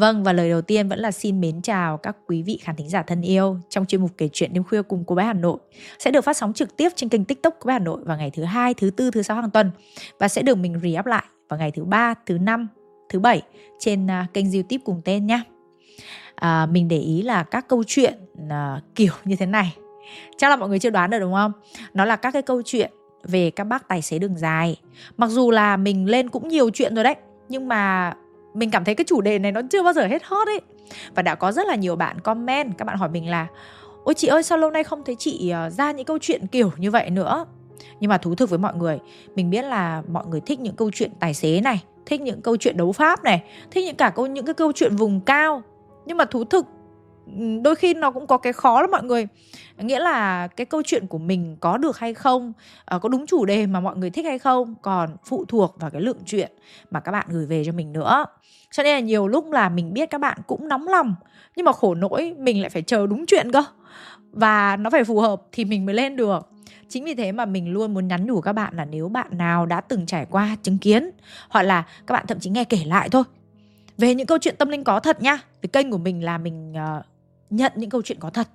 Vâng và lời đầu tiên vẫn là xin mến chào các quý vị khán thính giả thân yêu trong chuyên mục kể chuyện đêm khuya cùng cô bé Hà Nội sẽ được phát sóng trực tiếp trên kênh TikTok cô bé Hà Nội vào ngày thứ hai, thứ tư, thứ sáu hàng tuần và sẽ được mình re-up lại vào ngày thứ ba, thứ năm, thứ bảy trên uh, kênh YouTube cùng tên nhé. À, mình để ý là các câu chuyện uh, kiểu như thế này chắc là mọi người chưa đoán được đúng không? Nó là các cái câu chuyện về các bác tài xế đường dài. Mặc dù là mình lên cũng nhiều chuyện rồi đấy, nhưng mà mình cảm thấy cái chủ đề này nó chưa bao giờ hết hot ấy. Và đã có rất là nhiều bạn comment, các bạn hỏi mình là, ôi chị ơi, sao lâu nay không thấy chị ờ, ra những câu chuyện kiểu như vậy nữa? Nhưng mà thú thực với mọi người, mình biết là mọi người thích những câu chuyện tài xế này, thích những câu chuyện đấu pháp này, thích những cả câu, những cái câu chuyện vùng cao. Nhưng mà thú thực đôi khi nó cũng có cái khó lắm mọi người. Nghĩa là cái câu chuyện của mình có được hay không ờ, có đúng chủ đề mà mọi người thích hay không còn phụ thuộc vào cái lượng chuyện mà các bạn gửi về cho mình nữa. Cho nên là nhiều lúc là mình biết các bạn cũng nóng lòng nhưng mà khổ nỗi mình lại phải chờ đúng chuyện cơ. Và nó phải phù hợp thì mình mới lên được. Chính vì thế mà mình luôn muốn nhắn nhủ các bạn là nếu bạn nào đã từng trải qua chứng kiến hoặc là các bạn thậm chí nghe kể lại thôi về những câu chuyện tâm linh có thật nhá thì kênh của mình là mình uh, nhận những câu chuyện có thật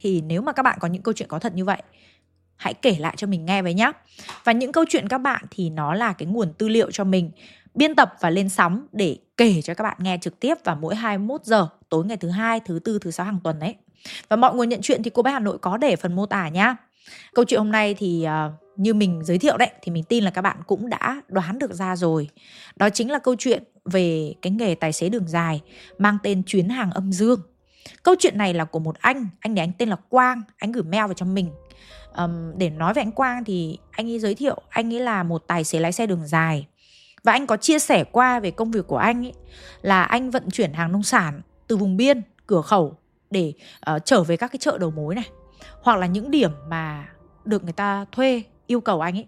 thì nếu mà các bạn có những câu chuyện có thật như vậy hãy kể lại cho mình nghe với nhé và những câu chuyện các bạn thì nó là cái nguồn tư liệu cho mình biên tập và lên sóng để kể cho các bạn nghe trực tiếp vào mỗi 21 giờ tối ngày thứ hai, thứ tư, thứ sáu hàng tuần đấy. Và mọi nguồn nhận chuyện thì cô bé Hà Nội có để phần mô tả nhá. Câu chuyện hôm nay thì uh, như mình giới thiệu đấy thì mình tin là các bạn cũng đã đoán được ra rồi. Đó chính là câu chuyện về cái nghề tài xế đường dài mang tên chuyến hàng âm dương. Câu chuyện này là của một anh, anh này anh tên là Quang, anh gửi mail vào cho mình. Um, để nói về anh Quang thì anh ấy giới thiệu anh ấy là một tài xế lái xe đường dài. Và anh có chia sẻ qua về công việc của anh ấy là anh vận chuyển hàng nông sản từ vùng biên cửa khẩu để uh, trở về các cái chợ đầu mối này hoặc là những điểm mà được người ta thuê yêu cầu anh ấy.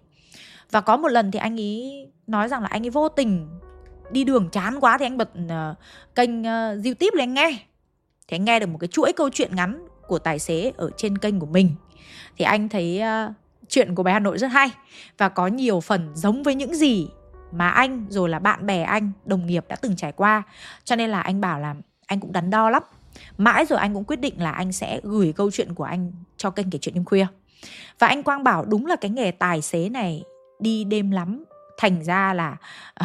Và có một lần thì anh ấy nói rằng là anh ấy vô tình đi đường chán quá thì anh bật uh, kênh uh, youtube lên nghe thì anh nghe được một cái chuỗi câu chuyện ngắn của tài xế ở trên kênh của mình thì anh thấy uh, chuyện của bé Hà Nội rất hay và có nhiều phần giống với những gì mà anh rồi là bạn bè anh, đồng nghiệp đã từng trải qua. Cho nên là anh bảo là anh cũng đắn đo lắm. Mãi rồi anh cũng quyết định là anh sẽ gửi câu chuyện của anh cho kênh kể chuyện đêm khuya. Và anh Quang bảo đúng là cái nghề tài xế này đi đêm lắm. Thành ra là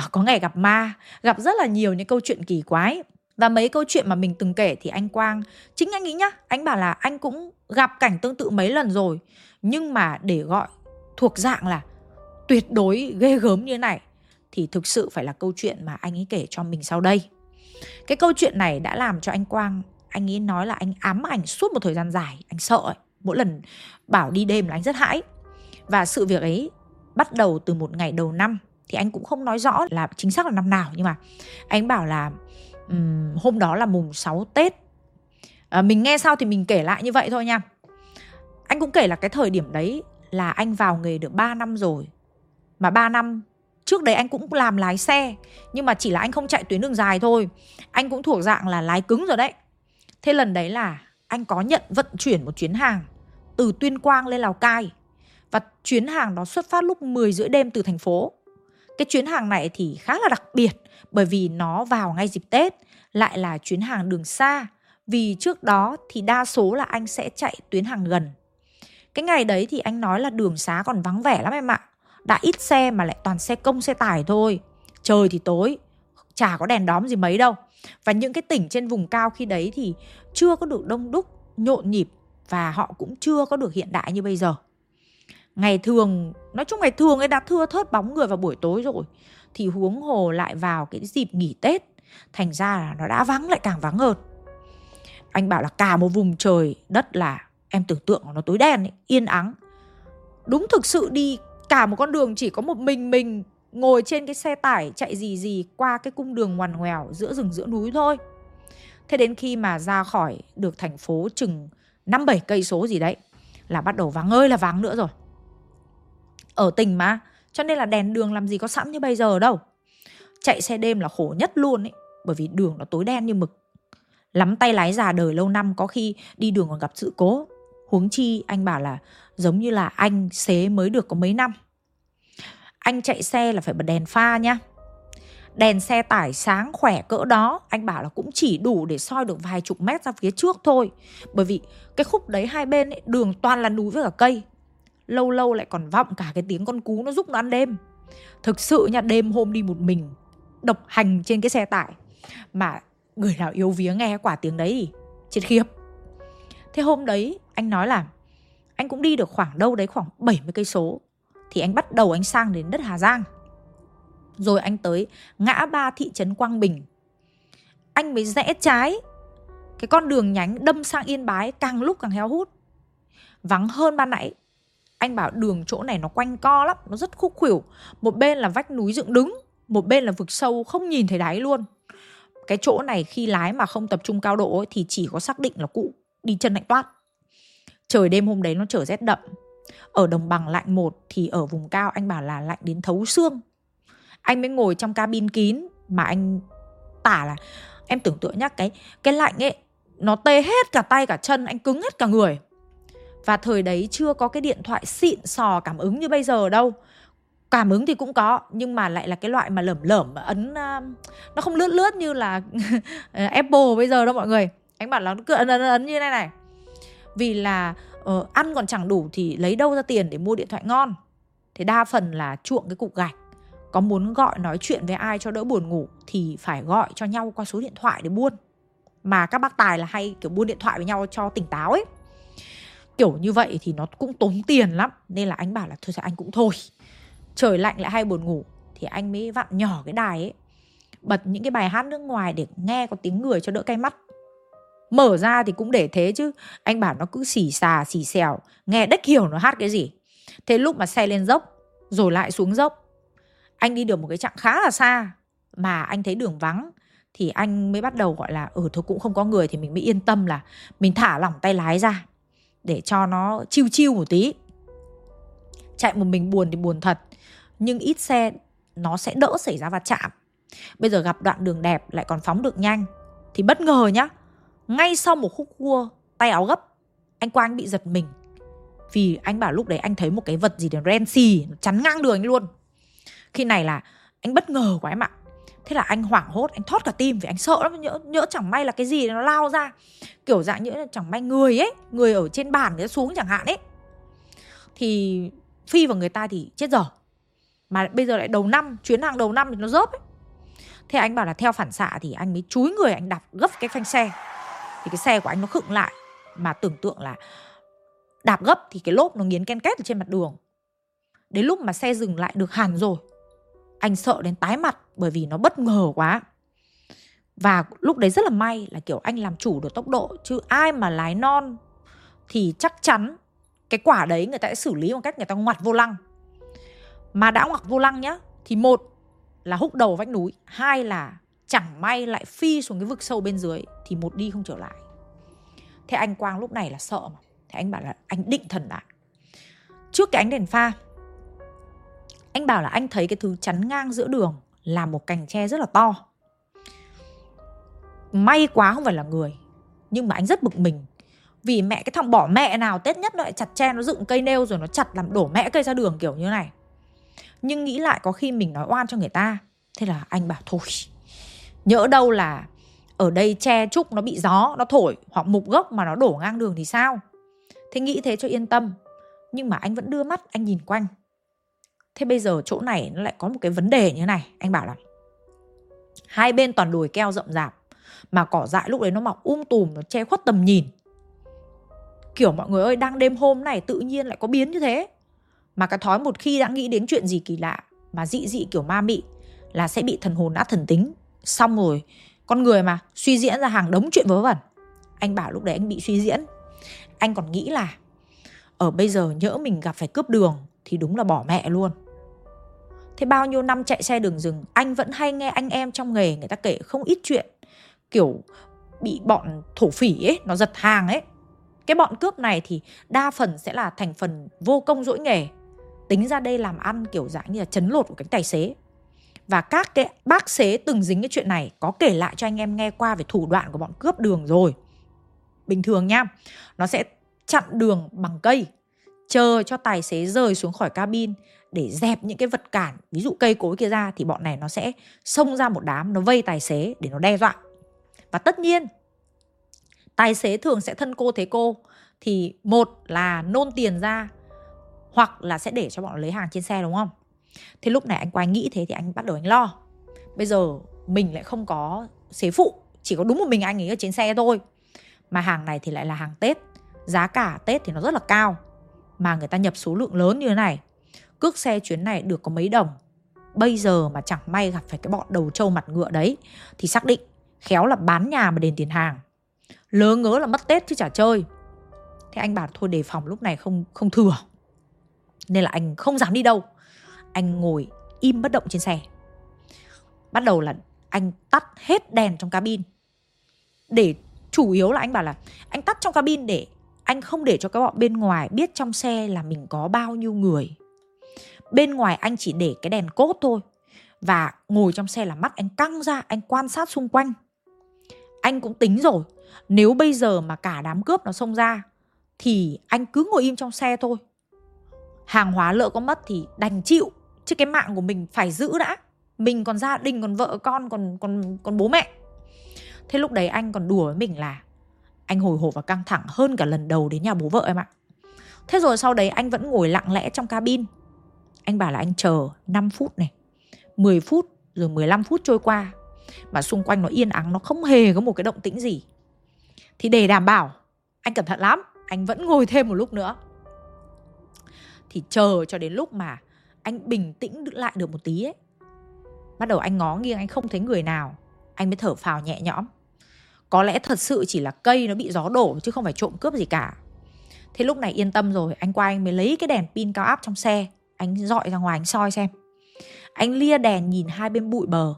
uh, có ngày gặp ma, gặp rất là nhiều những câu chuyện kỳ quái. Và mấy câu chuyện mà mình từng kể thì anh Quang, chính anh nghĩ nhá, anh bảo là anh cũng gặp cảnh tương tự mấy lần rồi. Nhưng mà để gọi thuộc dạng là tuyệt đối ghê gớm như thế này thì thực sự phải là câu chuyện mà anh ấy kể cho mình sau đây. Cái câu chuyện này đã làm cho anh Quang, anh ấy nói là anh ám ảnh suốt một thời gian dài, anh sợ ấy. Mỗi lần bảo đi đêm là anh rất hãi. Và sự việc ấy bắt đầu từ một ngày đầu năm thì anh cũng không nói rõ là chính xác là năm nào nhưng mà anh bảo là um, hôm đó là mùng 6 Tết. À, mình nghe sao thì mình kể lại như vậy thôi nha. Anh cũng kể là cái thời điểm đấy là anh vào nghề được 3 năm rồi. Mà 3 năm Trước đấy anh cũng làm lái xe Nhưng mà chỉ là anh không chạy tuyến đường dài thôi Anh cũng thuộc dạng là lái cứng rồi đấy Thế lần đấy là anh có nhận vận chuyển một chuyến hàng Từ Tuyên Quang lên Lào Cai Và chuyến hàng đó xuất phát lúc 10 rưỡi đêm từ thành phố cái chuyến hàng này thì khá là đặc biệt, Bởi vì nó vào ngay dịp Tết, Lại là chuyến hàng đường xa. Vì trước đó thì đa số là anh sẽ chạy tuyến hàng gần. Cái ngày đấy thì anh nói là đường xá còn vắng vẻ lắm em ạ. Đã ít xe mà lại toàn xe công, xe tải thôi. Trời thì tối, chả có đèn đóm gì mấy đâu. Và những cái tỉnh trên vùng cao khi đấy thì chưa có được đông đúc, nhộn nhịp và họ cũng chưa có được hiện đại như bây giờ ngày thường nói chung ngày thường ấy đã thưa thớt bóng người vào buổi tối rồi thì huống hồ lại vào cái dịp nghỉ tết thành ra là nó đã vắng lại càng vắng hơn anh bảo là cả một vùng trời đất là em tưởng tượng nó tối đen ấy, yên ắng đúng thực sự đi cả một con đường chỉ có một mình mình ngồi trên cái xe tải chạy gì gì qua cái cung đường ngoằn ngoèo giữa rừng giữa núi thôi. Thế đến khi mà ra khỏi được thành phố chừng 5 7 cây số gì đấy là bắt đầu vắng ơi là vắng nữa rồi. Ở tỉnh mà, cho nên là đèn đường làm gì có sẵn như bây giờ đâu. Chạy xe đêm là khổ nhất luôn ấy, bởi vì đường nó tối đen như mực. Lắm tay lái già đời lâu năm có khi đi đường còn gặp sự cố. Huống chi anh bảo là giống như là anh xế mới được có mấy năm. Anh chạy xe là phải bật đèn pha nhá. Đèn xe tải sáng khỏe cỡ đó Anh bảo là cũng chỉ đủ để soi được vài chục mét ra phía trước thôi Bởi vì cái khúc đấy hai bên ấy, đường toàn là núi với cả cây Lâu lâu lại còn vọng cả cái tiếng con cú nó giúp nó ăn đêm. Thực sự nha, đêm hôm đi một mình, Độc hành trên cái xe tải, Mà người nào yêu vía nghe quả tiếng đấy thì chết khiếp. Thế hôm đấy, anh nói là Anh cũng đi được khoảng đâu đấy khoảng 70 cây số, Thì anh bắt đầu anh sang đến đất Hà Giang. Rồi anh tới ngã ba thị trấn Quang Bình. Anh mới rẽ trái, Cái con đường nhánh đâm sang Yên Bái càng lúc càng héo hút. Vắng hơn ban nãy anh bảo đường chỗ này nó quanh co lắm nó rất khúc khuỷu. Một bên là vách núi dựng đứng một bên là vực sâu không nhìn thấy đáy luôn. Cái chỗ này khi lái mà không tập trung cao độ ấy, thì chỉ có xác định là cụ đi chân lạnh toát. Trời đêm hôm đấy nó trở rét đậm. Ở đồng bằng lạnh một thì ở vùng cao anh bảo là lạnh đến thấu xương. Anh mới ngồi trong cabin kín mà anh tả là em tưởng tượng nhá cái cái lạnh ấy nó tê hết cả tay cả chân anh cứng hết cả người và thời đấy chưa có cái điện thoại xịn sò cảm ứng như bây giờ đâu. Cảm ứng thì cũng có nhưng mà lại là cái loại mà lởm lởm ấn nó không lướt lướt như là Apple bây giờ đâu mọi người. Anh bảo là nó cứ ấn ấn ấn như này này. Vì là uh, ăn còn chẳng đủ thì lấy đâu ra tiền để mua điện thoại ngon. Thì đa phần là chuộng cái cục gạch. Có muốn gọi nói chuyện với ai cho đỡ buồn ngủ thì phải gọi cho nhau qua số điện thoại để buôn. Mà các bác tài là hay kiểu buôn điện thoại với nhau cho tỉnh táo ấy kiểu như vậy thì nó cũng tốn tiền lắm. Nên là anh bảo là thôi sao anh cũng thôi. Trời lạnh lại hay buồn ngủ thì anh mới vặn nhỏ cái đài ấy. Bật những cái bài hát nước ngoài để nghe có tiếng người cho đỡ cay mắt. Mở ra thì cũng để thế chứ. Anh bảo nó cứ xì xà, xì xèo. Nghe đếch hiểu nó hát cái gì. Thế lúc mà xe lên dốc, rồi lại xuống dốc, anh đi được một cái chặng khá là xa mà anh thấy đường vắng thì anh mới bắt đầu gọi là ừ thôi cũng không có người thì mình mới yên tâm là mình thả lỏng tay lái ra để cho nó chiêu chiêu một tí. Chạy một mình buồn thì buồn thật, nhưng ít xe nó sẽ đỡ xảy ra va chạm. Bây giờ gặp đoạn đường đẹp lại còn phóng được nhanh, thì bất ngờ nhá, ngay sau một khúc cua tay áo gấp, anh quang bị giật mình. Vì anh bảo lúc đấy anh thấy một cái vật gì đó ren xì chắn ngang đường anh luôn. Khi này là anh bất ngờ quá em ạ thế là anh hoảng hốt, anh thót cả tim vì anh sợ lắm, nhỡ nhỡ chẳng may là cái gì nó lao ra. Kiểu dạng như là chẳng may người ấy, người ở trên bàn người xuống chẳng hạn ấy. Thì phi vào người ta thì chết dở. Mà bây giờ lại đầu năm, chuyến hàng đầu năm thì nó rớp ấy. Thế anh bảo là theo phản xạ thì anh mới chúi người, anh đạp gấp cái phanh xe. Thì cái xe của anh nó khựng lại, mà tưởng tượng là đạp gấp thì cái lốp nó nghiến ken két ở trên mặt đường. Đến lúc mà xe dừng lại được hẳn rồi anh sợ đến tái mặt bởi vì nó bất ngờ quá. Và lúc đấy rất là may là, kiểu, anh làm chủ được tốc độ chứ ai mà lái non thì chắc chắn cái quả đấy người ta sẽ xử lý bằng cách người ta ngoặt vô lăng. Mà đã ngoặt vô lăng nhá, thì một là húc đầu vách núi, hai là chẳng may lại phi xuống cái vực sâu bên dưới thì một đi không trở lại. Thế anh quang lúc này là sợ mà. Thế anh bảo là anh định thần lại. Trước cái ánh đèn pha anh bảo là anh thấy cái thứ chắn ngang giữa đường là một cành tre rất là to. May quá không phải là người, nhưng mà anh rất bực mình. Vì mẹ cái thằng bỏ mẹ nào tết nhất nó lại chặt tre, nó dựng cây nêu rồi nó chặt làm đổ mẹ cây ra đường kiểu như này. Nhưng nghĩ lại có khi mình nói oan cho người ta, thế là anh bảo, thôi, nhỡ đâu là ở đây tre trúc nó bị gió, nó thổi hoặc mục gốc mà nó đổ ngang đường thì sao? Thế nghĩ thế cho yên tâm. Nhưng mà anh vẫn đưa mắt, anh nhìn quanh thế bây giờ chỗ này nó lại có một cái vấn đề như thế này, anh bảo là hai bên toàn đồi keo rậm rạp, mà cỏ dại lúc đấy nó mọc um tùm, nó che khuất tầm nhìn. Kiểu mọi người ơi, đang đêm hôm này tự nhiên lại có biến như thế. Mà cái thói một khi đã nghĩ đến chuyện gì kỳ lạ, mà dị dị kiểu ma mị, là sẽ bị thần hồn đã thần tính. Xong rồi, con người mà, suy diễn ra hàng đống chuyện vớ vẩn. Anh bảo lúc đấy anh bị suy diễn. Anh còn nghĩ là, ở bây giờ nhỡ mình gặp phải cướp đường thì đúng là bỏ mẹ luôn thế bao nhiêu năm chạy xe đường rừng, anh vẫn hay nghe anh em trong nghề người ta kể không ít chuyện, kiểu, bị bọn thổ phỉ ấy, nó giật hàng ấy. Cái bọn cướp này thì đa phần sẽ là thành phần vô công dỗi nghề, tính ra đây làm ăn kiểu dạng như là chấn lột của cánh tài xế. Và các cái bác xế từng dính cái chuyện này, có kể lại cho anh em nghe qua về thủ đoạn của bọn cướp đường rồi. Bình thường nha, nó sẽ chặn đường bằng cây chờ cho tài xế rời xuống khỏi cabin để dẹp những cái vật cản, ví dụ cây cối kia ra thì bọn này nó sẽ xông ra một đám, nó vây tài xế để nó đe dọa. Và tất nhiên, tài xế thường sẽ thân cô thế cô thì một là nôn tiền ra hoặc là sẽ để cho bọn lấy hàng trên xe, đúng không? Thế lúc này anh quay nghĩ thế thì anh bắt đầu anh lo. Bây giờ mình lại không có xế phụ, chỉ có đúng một mình anh ấy ở trên xe thôi. Mà hàng này thì lại là hàng tết, giá cả tết thì nó rất là cao mà người ta nhập số lượng lớn như thế này. Cước xe chuyến này được có mấy đồng? Bây giờ mà chẳng may gặp phải cái bọn đầu trâu mặt ngựa đấy, thì xác định khéo là bán nhà mà đền tiền hàng. Lớ ngớ là mất tết chứ chả chơi. Thế anh bảo thôi đề phòng lúc này không không thừa. Nên là anh không dám đi đâu. Anh ngồi im bất động trên xe. Bắt đầu là anh tắt hết đèn trong cabin. Để chủ yếu là anh bảo là anh tắt trong cabin để anh không để cho các bọn bên ngoài biết trong xe là mình có bao nhiêu người. Bên ngoài anh chỉ để cái đèn cốt thôi. Và ngồi trong xe là mắt anh căng ra, anh quan sát xung quanh. Anh cũng tính rồi, nếu bây giờ mà cả đám cướp nó xông ra, thì anh cứ ngồi im trong xe thôi. Hàng hóa lỡ có mất thì đành chịu, chứ cái mạng của mình phải giữ đã. Mình còn gia đình, còn vợ con, còn còn còn bố mẹ. Thế lúc đấy anh còn đùa với mình là anh hồi hộp và căng thẳng hơn cả lần đầu đến nhà bố vợ em ạ. Thế rồi sau đấy anh vẫn ngồi lặng lẽ trong cabin. Anh bảo là anh chờ 5 phút này 10 phút rồi 15 phút trôi qua mà xung quanh nó yên ắng, nó không hề có một cái động tĩnh gì. Thì để đảm bảo, anh cẩn thận lắm, anh vẫn ngồi thêm một lúc nữa. Thì chờ cho đến lúc mà anh bình tĩnh lại được một tí ấy. Bắt đầu anh ngó nghiêng, anh không thấy người nào. Anh mới thở phào nhẹ nhõm có lẽ thật sự chỉ là cây nó bị gió đổ chứ không phải trộm cướp gì cả. Thế lúc này yên tâm rồi anh qua anh mới lấy cái đèn pin cao áp trong xe. Anh dọi ra ngoài anh soi xem. Anh lia đèn nhìn hai bên bụi bờ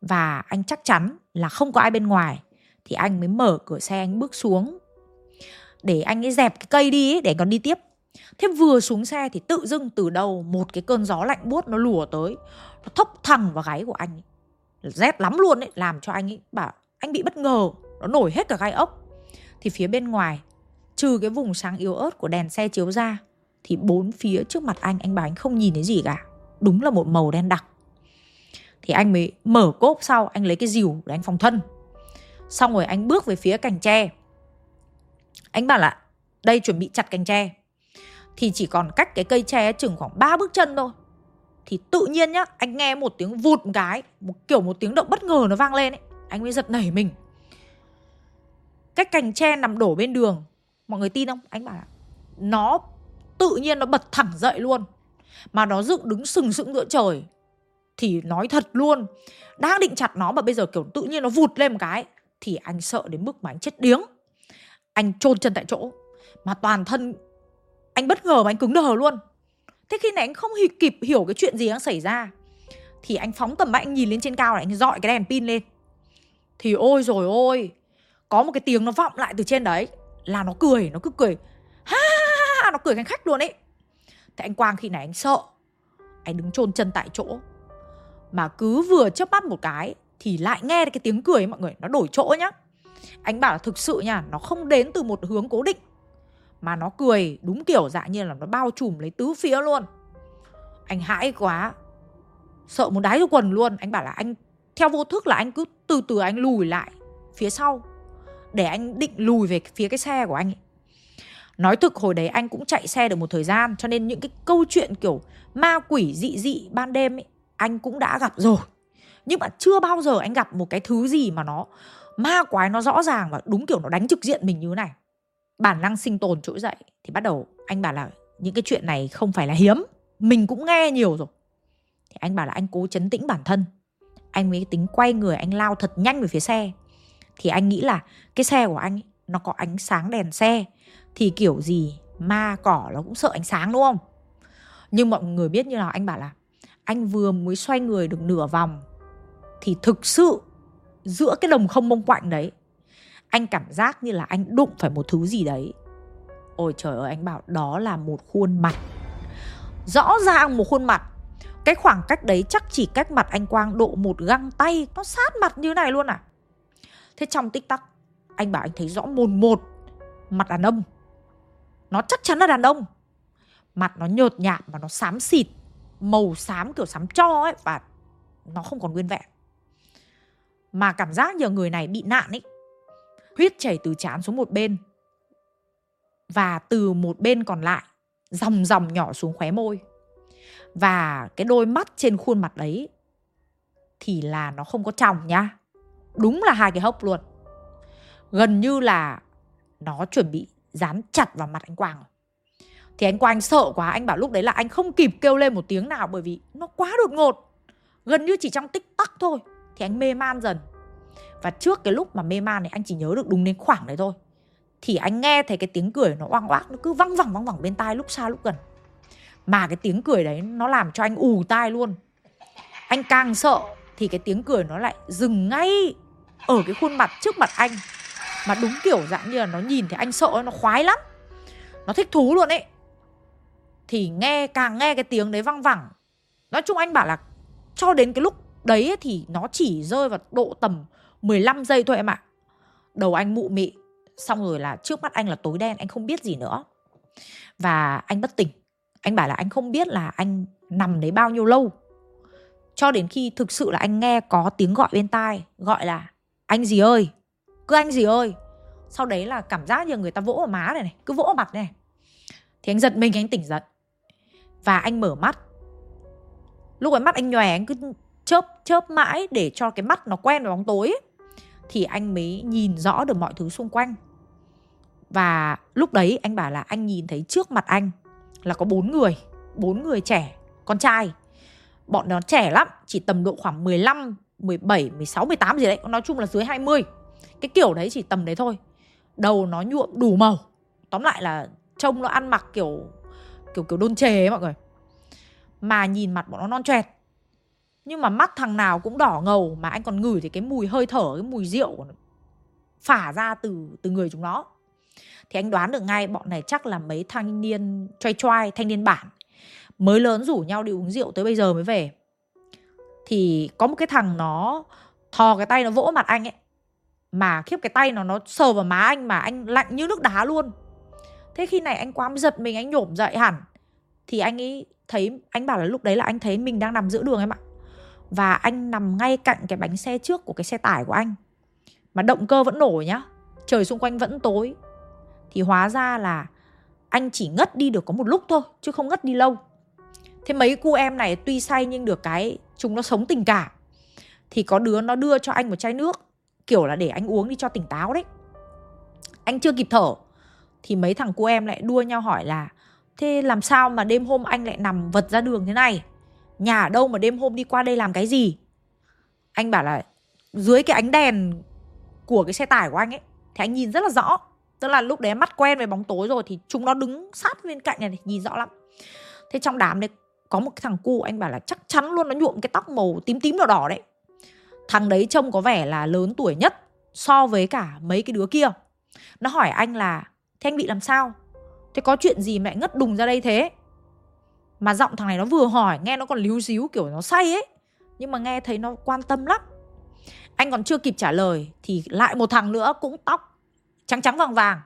và anh chắc chắn là không có ai bên ngoài. Thì anh mới mở cửa xe anh bước xuống. Để anh ấy dẹp cái cây đi ấy, để còn đi tiếp. Thế vừa xuống xe thì tự dưng từ đầu một cái cơn gió lạnh buốt nó lùa tới. Nó thốc thẳng vào gáy của anh ấy. rét lắm luôn ấy làm cho anh ấy bảo anh bị bất ngờ nó nổi hết cả gai ốc. Thì phía bên ngoài, trừ cái vùng sáng yếu ớt của đèn xe chiếu ra, thì bốn phía trước mặt anh anh bảo anh không nhìn thấy gì cả. Đúng là một màu đen đặc. Thì anh mới mở cốp sau, anh lấy cái dìu để anh phòng thân. Xong rồi anh bước về phía cành tre. Anh bảo là, đây, chuẩn bị chặt cành tre. Thì chỉ còn cách cái cây tre chừng khoảng 3 bước chân thôi. Thì tự nhiên nhá, anh nghe một tiếng vụt một cái, một kiểu một tiếng động bất ngờ nó vang lên ấy. Anh mới giật nảy mình cái cành tre nằm đổ bên đường. Mọi người tin không? Anh bảo là nó tự nhiên nó bật thẳng dậy luôn. Mà nó dựng đứng sừng sững giữa trời. Thì nói thật luôn, đang định chặt nó mà bây giờ kiểu tự nhiên nó vụt lên một cái, thì anh sợ đến mức mà anh chết điếng. Anh chôn chân tại chỗ. Mà toàn thân anh bất ngờ mà anh cứng đờ luôn. Thế khi này anh không kịp hiểu cái chuyện gì đang xảy ra, thì anh phóng tầm mắt anh nhìn lên trên cao này, anh dọi cái đèn pin lên. Thì ôi rồi ôi có một cái tiếng nó vọng lại từ trên đấy là nó cười nó cứ cười. Ha, ha, ha nó cười khanh khách luôn ấy. Thế anh quang khi này anh sợ anh đứng chôn chân tại chỗ. Mà cứ vừa chớp mắt một cái thì lại nghe cái tiếng cười ấy, mọi người nó đổi chỗ nhá. Anh bảo là thực sự nha nó không đến từ một hướng cố định mà nó cười đúng kiểu dạng như là nó bao trùm lấy tứ phía luôn. Anh hãi quá sợ muốn đáy cho quần luôn. Anh bảo là anh theo vô thức là anh cứ từ từ anh lùi lại phía sau để anh định lùi về phía cái xe của anh ấy. Nói thực, hồi đấy anh cũng chạy xe được một thời gian, Cho nên những cái câu chuyện kiểu ma quỷ dị dị ban đêm ấy, Anh cũng đã gặp rồi. Nhưng mà chưa bao giờ anh gặp một cái thứ gì mà nó ma quái, nó rõ ràng và đúng kiểu nó đánh trực diện mình như thế này. Bản năng sinh tồn trỗi dậy Thì bắt đầu anh bảo là những cái chuyện này không phải là hiếm, Mình cũng nghe nhiều rồi. Thì anh bảo là anh cố chấn tĩnh bản thân. Anh mới tính quay người, anh lao thật nhanh về phía xe thì anh nghĩ là cái xe của anh ấy, nó có ánh sáng đèn xe. Thì kiểu gì ma cỏ nó cũng sợ ánh sáng đúng không? Nhưng mọi người biết như nào anh bảo là anh vừa mới xoay người được nửa vòng thì thực sự giữa cái đồng không mông quạnh đấy anh cảm giác như là anh đụng phải một thứ gì đấy. Ôi trời ơi anh bảo đó là một khuôn mặt. Rõ ràng một khuôn mặt. Cái khoảng cách đấy chắc chỉ cách mặt anh quang độ một găng tay nó sát mặt như này luôn à? Thế trong tích tắc, Anh bảo anh thấy rõ mồn một, Mặt đàn ông. Nó chắc chắn là đàn ông. Mặt nó nhợt nhạt và nó xám xịt, màu xám kiểu xám cho ấy, và nó không còn nguyên vẹn. Mà cảm giác như người này bị nạn ấy, huyết chảy từ trán xuống một bên, và từ một bên còn lại, dòng dòng nhỏ xuống khóe môi. Và cái đôi mắt trên khuôn mặt đấy thì là nó không có tròng nha đúng là hai cái hốc luôn. Gần như là nó chuẩn bị dán chặt vào mặt anh quang thì anh quang sợ quá, anh bảo lúc đấy là anh không kịp kêu lên một tiếng nào bởi vì nó quá đột ngột. Gần như chỉ trong tích tắc thôi, thì anh mê man dần. Và trước cái lúc mà mê man này, anh chỉ nhớ được đúng đến khoảng đấy thôi. Thì anh nghe thấy cái tiếng cười nó oang oác, nó cứ văng vẳng văng vẳng bên tai lúc xa lúc gần. Mà cái tiếng cười đấy nó làm cho anh ù tai luôn. Anh càng sợ thì cái tiếng cười nó lại dừng ngay ở cái khuôn mặt trước mặt anh mà đúng kiểu dạng như là nó nhìn thì anh sợ, nó khoái lắm. Nó thích thú luôn ấy. Thì nghe, càng nghe cái tiếng đấy văng vẳng. Nói chung anh bảo là cho đến cái lúc đấy thì nó chỉ rơi vào độ tầm 15 giây thôi em ạ. Đầu anh mụ mị, xong rồi là trước mắt anh là tối đen, anh không biết gì nữa. Và anh bất tỉnh. Anh bảo là anh không biết là anh nằm đấy bao nhiêu lâu. Cho đến khi thực sự là anh nghe có tiếng gọi bên tai, gọi là anh gì ơi, cứ anh gì ơi. Sau đấy là cảm giác như người ta vỗ vào má này này, cứ vỗ vào mặt này. Thì anh giật mình, anh tỉnh giật và anh mở mắt. Lúc ấy mắt anh nhòe, anh cứ chớp chớp mãi để cho cái mắt nó quen với bóng tối ấy. thì anh mới nhìn rõ được mọi thứ xung quanh. Và lúc đấy anh bảo là anh nhìn thấy trước mặt anh là có bốn người bốn người trẻ, con trai. Bọn nó trẻ lắm, chỉ tầm độ khoảng 15 17 16 18 gì đấy, nói chung là dưới 20 cái kiểu đấy chỉ tầm đấy thôi. Đầu nó nhuộm đủ màu. Tóm lại là trông nó ăn mặc kiểu kiểu kiểu đôn chề ấy mọi người. Mà nhìn mặt bọn nó non choẹt nhưng mà mắt thằng nào cũng đỏ ngầu, mà anh còn ngửi thì cái mùi hơi thở, cái mùi rượu phả ra từ từ người chúng nó. Thì anh đoán được ngay bọn này chắc là mấy thanh niên trai trai thanh niên bản. Mới lớn rủ nhau đi uống rượu tới bây giờ mới về thì có một cái thằng nó thò cái tay nó vỗ mặt anh ấy, mà khiếp cái tay nó nó sờ vào má anh mà anh lạnh như nước đá luôn. Thế khi này anh quá giật mình, anh nhổm dậy hẳn. Thì anh ấy thấy, anh bảo là lúc đấy là anh thấy mình đang nằm giữa đường em ạ. Và anh nằm ngay cạnh cái bánh xe trước của cái xe tải của anh. Mà động cơ vẫn nổ nhá, trời xung quanh vẫn tối. Thì hóa ra là anh chỉ ngất đi được có một lúc thôi, chứ không ngất đi lâu. Thế mấy cô em này tuy say nhưng được cái chúng nó sống tình cảm. Thì có đứa nó đưa cho anh một chai nước kiểu là để anh uống đi cho tỉnh táo đấy. Anh chưa kịp thở thì mấy thằng cô em lại đua nhau hỏi là thế làm sao mà đêm hôm anh lại nằm vật ra đường thế này? Nhà ở đâu mà đêm hôm đi qua đây làm cái gì? Anh bảo là dưới cái ánh đèn của cái xe tải của anh ấy. Thì anh nhìn rất là rõ tức là lúc đấy mắt quen với bóng tối rồi thì chúng nó đứng sát bên cạnh này, này nhìn rõ lắm. Thế trong đám đấy có một cái thằng cu, anh bảo là chắc chắn luôn, nó nhuộm cái tóc màu tím tím đỏ đỏ đấy. Thằng đấy trông có vẻ là lớn tuổi nhất so với cả mấy cái đứa kia. Nó hỏi anh là, thế anh bị làm sao? Thế có chuyện gì mẹ ngất đùng ra đây thế? Mà giọng thằng này nó vừa hỏi, nghe nó còn líu díu kiểu nó say ấy. Nhưng mà nghe thấy nó quan tâm lắm. Anh còn chưa kịp trả lời thì lại một thằng nữa cũng tóc trắng trắng vàng vàng,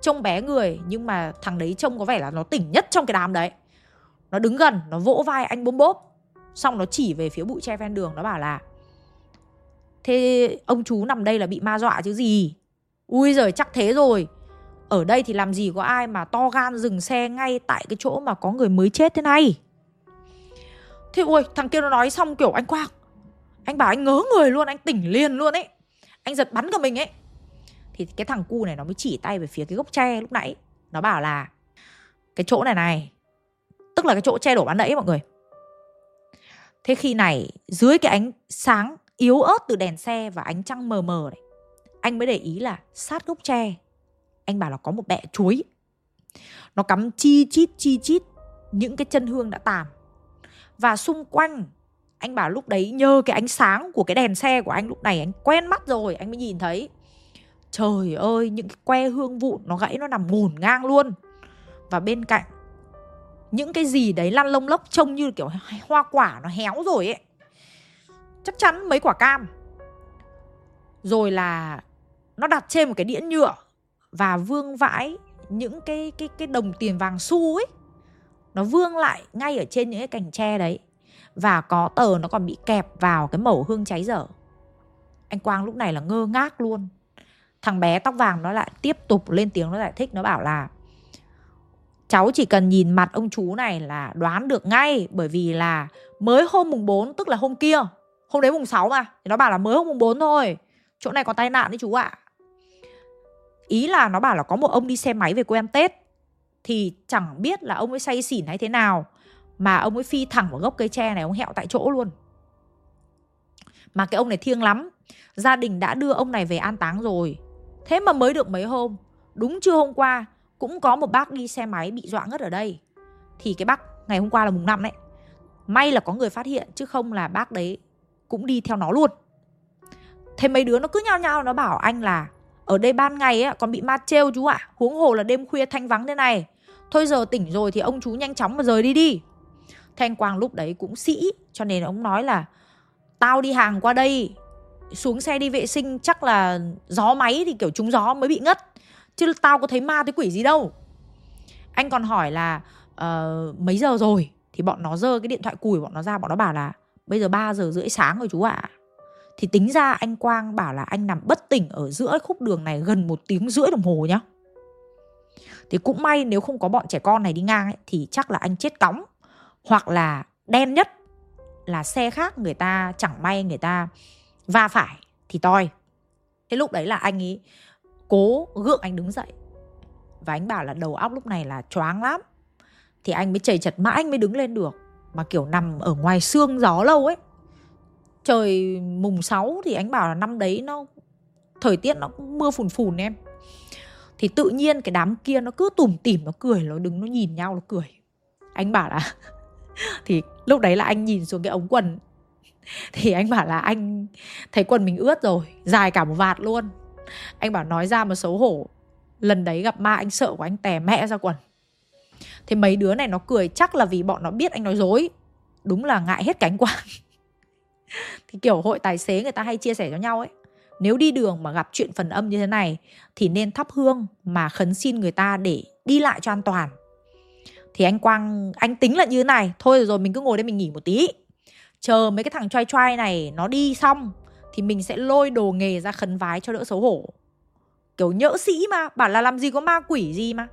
trông bé người nhưng mà thằng đấy trông có vẻ là nó tỉnh nhất trong cái đám đấy nó đứng gần, nó vỗ vai anh bốm bốp. Xong nó chỉ về phía bụi tre ven đường, nó bảo là, thế ông chú nằm đây là bị ma dọa chứ gì? Ui giời, chắc thế rồi. Ở đây thì làm gì có ai mà to gan dừng xe ngay tại cái chỗ mà có người mới chết thế này? Thế ui, thằng kia nó nói xong kiểu anh quang. Anh bảo anh ngớ người luôn, anh tỉnh liền luôn ấy. Anh giật bắn cả mình ấy. Thì cái thằng cu này nó mới chỉ tay về phía cái gốc tre lúc nãy. Nó bảo là, cái chỗ này này tức là cái chỗ che đổ bán nãy mọi người. Thế khi này, dưới cái ánh sáng yếu ớt từ đèn xe và ánh trăng mờ mờ này, anh mới để ý là sát gốc tre, anh bảo là có một bẹ chuối. Nó cắm chi chít chi chít những cái chân hương đã tàn. Và xung quanh, anh bảo lúc đấy nhờ cái ánh sáng của cái đèn xe của anh lúc này, anh quen mắt rồi, anh mới nhìn thấy. Trời ơi, những cái que hương vụn nó gãy, nó nằm ngổn ngang luôn. Và bên cạnh những cái gì đấy lăn lông lốc trông như kiểu hoa quả nó héo rồi ấy. Chắc chắn mấy quả cam. Rồi là nó đặt trên một cái đĩa nhựa và vương vãi những cái cái cái đồng tiền vàng xu ấy. Nó vương lại ngay ở trên những cái cành tre đấy. Và có tờ nó còn bị kẹp vào cái mẩu hương cháy dở. Anh quang lúc này là ngơ ngác luôn. Thằng bé tóc vàng nó lại tiếp tục lên tiếng, nó giải thích, nó bảo là cháu chỉ cần nhìn mặt ông chú này là đoán được ngay, bởi vì là mới hôm mùng 4 tức là hôm kia. Hôm đấy mùng 6 mà, thì nó bảo là mới hôm mùng 4 thôi. Chỗ này có tai nạn đấy chú ạ. Ý là nó bảo là có một ông đi xe máy về quê ăn tết, thì chẳng biết là ông ấy say xỉn hay thế nào, mà ông ấy phi thẳng vào gốc cây tre này, ông hẹo tại chỗ luôn. Mà cái ông này thiêng lắm. Gia đình đã đưa ông này về an táng rồi. Thế mà mới được mấy hôm, đúng chưa hôm qua cũng có một bác đi xe máy bị dọa ngất ở đây. Thì cái bác ngày hôm qua là mùng năm đấy. May là có người phát hiện chứ không là bác đấy cũng đi theo nó luôn. Thế mấy đứa nó cứ nhao nhao nó bảo anh là ở đây ban ngày ấy, còn bị ma trêu chú ạ. À. huống hồ là đêm khuya thanh vắng thế này. Thôi giờ tỉnh rồi thì ông chú nhanh chóng mà rời đi đi. Thanh quang lúc đấy cũng sĩ cho nên ông nói là tao đi hàng qua đây xuống xe đi vệ sinh chắc là gió máy thì kiểu trúng gió mới bị ngất chứ tao có thấy ma thấy quỷ gì đâu. Anh còn hỏi là uh, mấy giờ rồi? Thì bọn nó dơ cái điện thoại cùi bọn nó ra bọn nó bảo là bây giờ 3 giờ rưỡi sáng rồi chú ạ. À. thì tính ra anh quang bảo là anh nằm bất tỉnh ở giữa khúc đường này gần một tiếng rưỡi đồng hồ nhá. Thì cũng may nếu không có bọn trẻ con này đi ngang ấy, thì chắc là anh chết cóng. Hoặc là đen nhất là xe khác người ta chẳng may người ta va phải thì toi. Thế lúc đấy là anh ấy cố gượng anh đứng dậy. Và anh bảo là đầu óc lúc này là choáng lắm. Thì anh mới chảy chật mãi anh mới đứng lên được. Mà kiểu nằm ở ngoài xương gió lâu ấy. Trời mùng 6 thì anh bảo là năm đấy nó, thời tiết nó mưa phùn phùn em. Thì tự nhiên cái đám kia nó cứ tủm tỉm, nó cười, nó đứng, nó nhìn nhau, nó cười. Anh bảo là thì lúc đấy là anh nhìn xuống cái ống quần. Thì anh bảo là anh, thấy quần mình ướt rồi, dài cả một vạt luôn anh bảo nói ra mà xấu hổ. Lần đấy gặp ma, anh sợ của anh tè mẹ ra quần. Thì mấy đứa này nó cười, chắc là vì bọn nó biết anh nói dối. Đúng là ngại hết cánh quang thì kiểu hội tài xế người ta hay chia sẻ cho nhau ấy. Nếu đi đường mà gặp chuyện phần âm như thế này, thì nên thắp hương mà khấn xin người ta để đi lại cho an toàn. Thì anh quang, anh tính là như thế này. Thôi rồi, mình cứ ngồi đây mình nghỉ một tí. Chờ mấy cái thằng trai trai này nó đi xong thì mình sẽ lôi đồ nghề ra khấn vái cho đỡ xấu hổ. Kiểu nhỡ sĩ mà, bảo là làm gì có ma quỷ gì mà.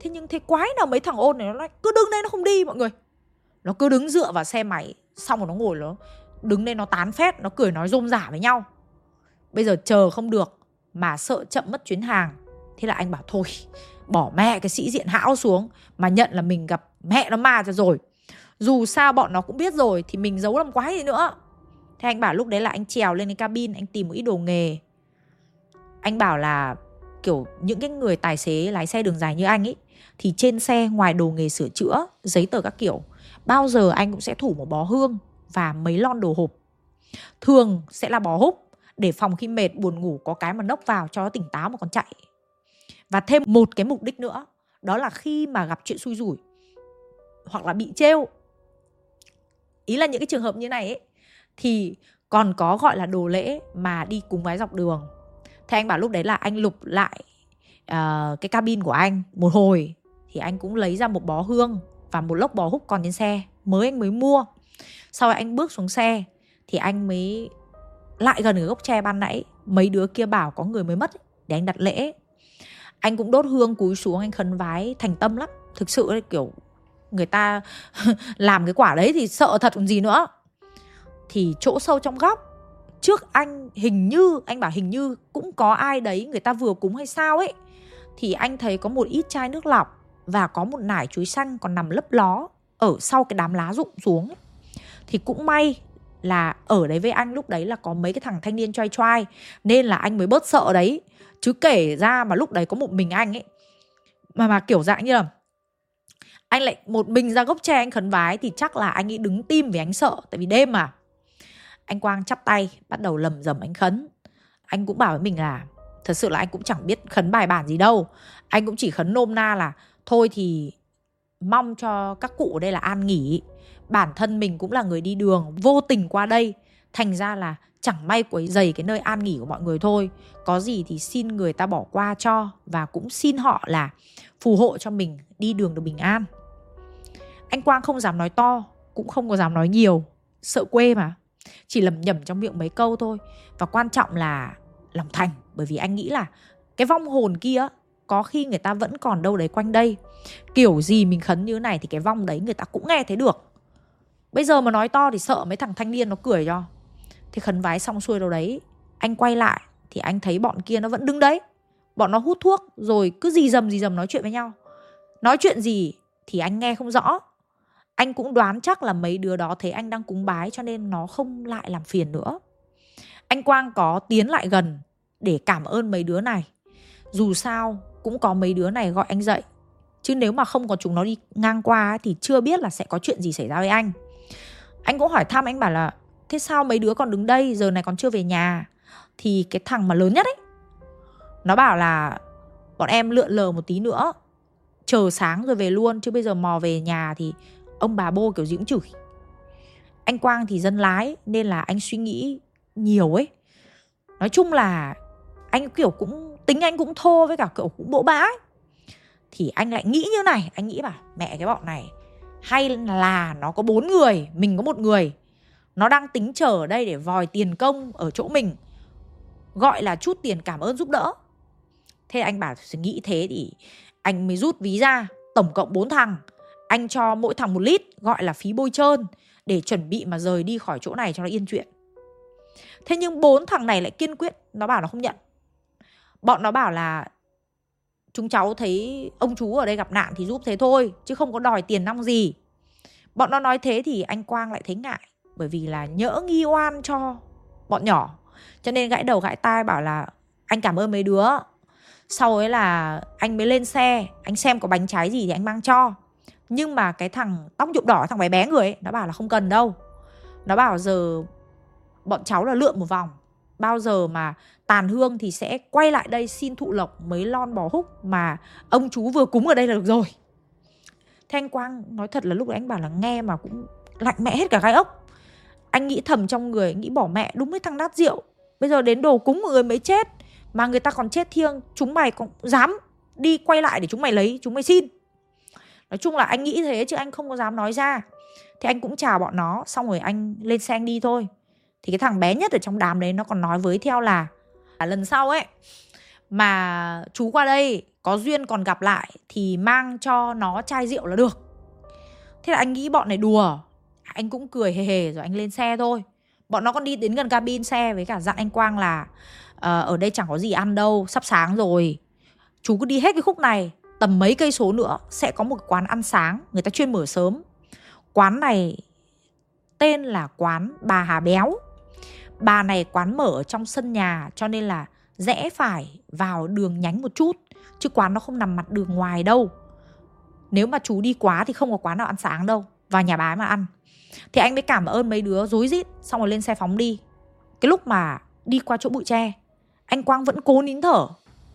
Thế nhưng thế quái nào mấy thằng ôn này nó lại cứ đứng đây nó không đi mọi người. Nó cứ đứng dựa vào xe máy, xong rồi nó ngồi nó đứng đây nó tán phét, nó cười nói rôm rả với nhau. Bây giờ chờ không được mà sợ chậm mất chuyến hàng, thế là anh bảo thôi, bỏ mẹ cái sĩ diện hão xuống mà nhận là mình gặp mẹ nó ma cho rồi. Dù sao bọn nó cũng biết rồi thì mình giấu làm quái gì nữa thế anh bảo lúc đấy là anh trèo lên cái cabin, anh tìm một ít đồ nghề. Anh bảo là, kiểu, những cái người tài xế lái xe đường dài như anh ấy, thì trên xe ngoài đồ nghề sửa chữa, giấy tờ các kiểu, bao giờ anh cũng sẽ thủ một bó hương và mấy lon đồ hộp. Thường sẽ là bó húp để phòng khi mệt, buồn ngủ, có cái mà nốc vào cho tỉnh táo mà còn chạy. Và thêm một cái mục đích nữa, đó là khi mà gặp chuyện xui rủi hoặc là bị trêu. Ý là những cái trường hợp như này ấy thì còn có gọi là đồ lễ mà đi cùng vái dọc đường. Thế anh bảo lúc đấy là anh lục lại uh, cái cabin của anh một hồi thì anh cũng lấy ra một bó hương và một lốc bò húc còn trên xe mới anh mới mua. Sau đó anh bước xuống xe thì anh mới lại gần cái gốc tre ban nãy mấy đứa kia bảo có người mới mất để anh đặt lễ. Anh cũng đốt hương cúi xuống anh khấn vái thành tâm lắm. Thực sự là kiểu người ta làm cái quả đấy thì sợ thật còn gì nữa thì chỗ sâu trong góc, trước anh hình như, anh bảo hình như cũng có ai đấy người ta vừa cúng hay sao ấy, thì anh thấy có một ít chai nước lọc và có một nải chuối xanh còn nằm lấp ló ở sau cái đám lá rụng xuống thì cũng may là ở đấy với anh lúc đấy là có mấy cái thằng thanh niên trai trai nên là anh mới bớt sợ đấy. Chứ kể ra mà lúc đấy có một mình anh ấy, mà mà kiểu dạng như là anh lại một mình ra gốc tre anh khấn vái thì chắc là anh ấy đứng tim vì anh sợ, tại vì đêm mà anh quang chắp tay, bắt đầu lầm rầm anh khấn. Anh cũng bảo với mình là, thật sự là anh cũng chẳng biết khấn bài bản gì đâu. Anh cũng chỉ khấn nôm na là, thôi thì mong cho các cụ ở đây là an nghỉ. Bản thân mình cũng là người đi đường, vô tình qua đây. Thành ra là chẳng may quấy dày cái nơi an nghỉ của mọi người thôi. Có gì thì xin người ta bỏ qua cho và cũng xin họ là phù hộ cho mình, đi đường được bình an. Anh quang không dám nói to, cũng không có dám nói nhiều. Sợ quê mà chỉ lầm nhầm trong miệng mấy câu thôi. Và quan trọng là lòng thành. Bởi vì anh nghĩ là cái vong hồn kia có khi người ta vẫn còn đâu đấy quanh đây. Kiểu gì mình khấn như này thì cái vong đấy người ta cũng nghe thấy được. Bây giờ mà nói to thì sợ mấy thằng thanh niên nó cười cho. Thì khấn vái xong xuôi đâu đấy, anh quay lại thì anh thấy bọn kia nó vẫn đứng đấy. Bọn nó hút thuốc rồi cứ gì dầm gì dầm nói chuyện với nhau. Nói chuyện gì thì anh nghe không rõ anh cũng đoán chắc là mấy đứa đó thấy anh đang cúng bái cho nên nó không lại làm phiền nữa. Anh quang có tiến lại gần để cảm ơn mấy đứa này. Dù sao, cũng có mấy đứa này gọi anh dậy. Chứ nếu mà không có chúng nó đi ngang qua thì chưa biết là sẽ có chuyện gì xảy ra với anh. Anh cũng hỏi thăm, anh bảo là, thế sao mấy đứa còn đứng đây, giờ này còn chưa về nhà? Thì cái thằng mà lớn nhất ấy, nó bảo là, bọn em lượn lờ một tí nữa, chờ sáng rồi về luôn, chứ bây giờ mò về nhà thì ông bà bô kiểu gì cũng chửi. Anh quang thì dân lái nên là anh suy nghĩ nhiều ấy. Nói chung là anh kiểu cũng, tính anh cũng thô với cả kiểu cũng bộ bã ấy. thì anh lại nghĩ như này, anh nghĩ bảo, mẹ cái bọn này, hay là nó có bốn người, mình có một người, nó đang tính chờ ở đây để vòi tiền công ở chỗ mình, gọi là chút tiền cảm ơn giúp đỡ. Thế anh bảo, nghĩ thế thì anh mới rút ví ra, tổng cộng 4 thằng anh cho mỗi thằng một lít, gọi là phí bôi trơn, để chuẩn bị mà rời đi khỏi chỗ này cho nó yên chuyện. Thế nhưng bốn thằng này lại kiên quyết, nó bảo nó không nhận. Bọn nó bảo là, chúng cháu thấy ông chú ở đây gặp nạn thì giúp thế thôi, chứ không có đòi tiền nong gì. Bọn nó nói thế thì anh quang lại thấy ngại, bởi vì là nhỡ nghi oan cho bọn nhỏ. Cho nên gãi đầu gãi tai bảo là, anh cảm ơn mấy đứa. Sau ấy là anh mới lên xe, anh xem có bánh trái gì thì anh mang cho nhưng mà cái thằng tóc nhuộm đỏ thằng bé bé người ấy, nó bảo là không cần đâu. Nó bảo giờ bọn cháu là lượm một vòng. Bao giờ mà tàn hương thì sẽ quay lại đây xin thụ lộc mấy lon bò húc mà ông chú vừa cúng ở đây là được rồi. Thanh quang nói thật là lúc đấy anh bảo là nghe mà cũng lạnh mẹ hết cả gai ốc. Anh nghĩ thầm trong người nghĩ bỏ mẹ đúng với thằng nát rượu bây giờ đến đồ cúng người mới chết. Mà người ta còn chết thiêng, chúng mày còn dám đi quay lại để chúng mày lấy, chúng mày xin nói chung là anh nghĩ thế chứ anh không có dám nói ra. Thì anh cũng chào bọn nó xong rồi anh lên xe anh đi thôi. Thì cái thằng bé nhất ở trong đám đấy nó còn nói với theo là là lần sau ấy mà chú qua đây có duyên còn gặp lại thì mang cho nó chai rượu là được. Thế là anh nghĩ bọn này đùa. Anh cũng cười hề hề rồi anh lên xe thôi. Bọn nó còn đi đến gần cabin xe với cả dặn anh quang là uh, ở đây chẳng có gì ăn đâu sắp sáng rồi. Chú cứ đi hết cái khúc này tầm mấy cây số nữa sẽ có một quán ăn sáng, người ta chuyên mở sớm. Quán này tên là quán bà hà béo. Bà này quán mở ở trong sân nhà, cho nên là rẽ phải vào đường nhánh một chút, chứ quán nó không nằm mặt đường ngoài đâu. Nếu mà chú đi quá thì không có quán nào ăn sáng đâu, vào nhà bái mà ăn. Thì anh mới cảm ơn mấy đứa rối rít, xong rồi lên xe phóng đi. Cái lúc mà đi qua chỗ bụi tre, anh quang vẫn cố nín thở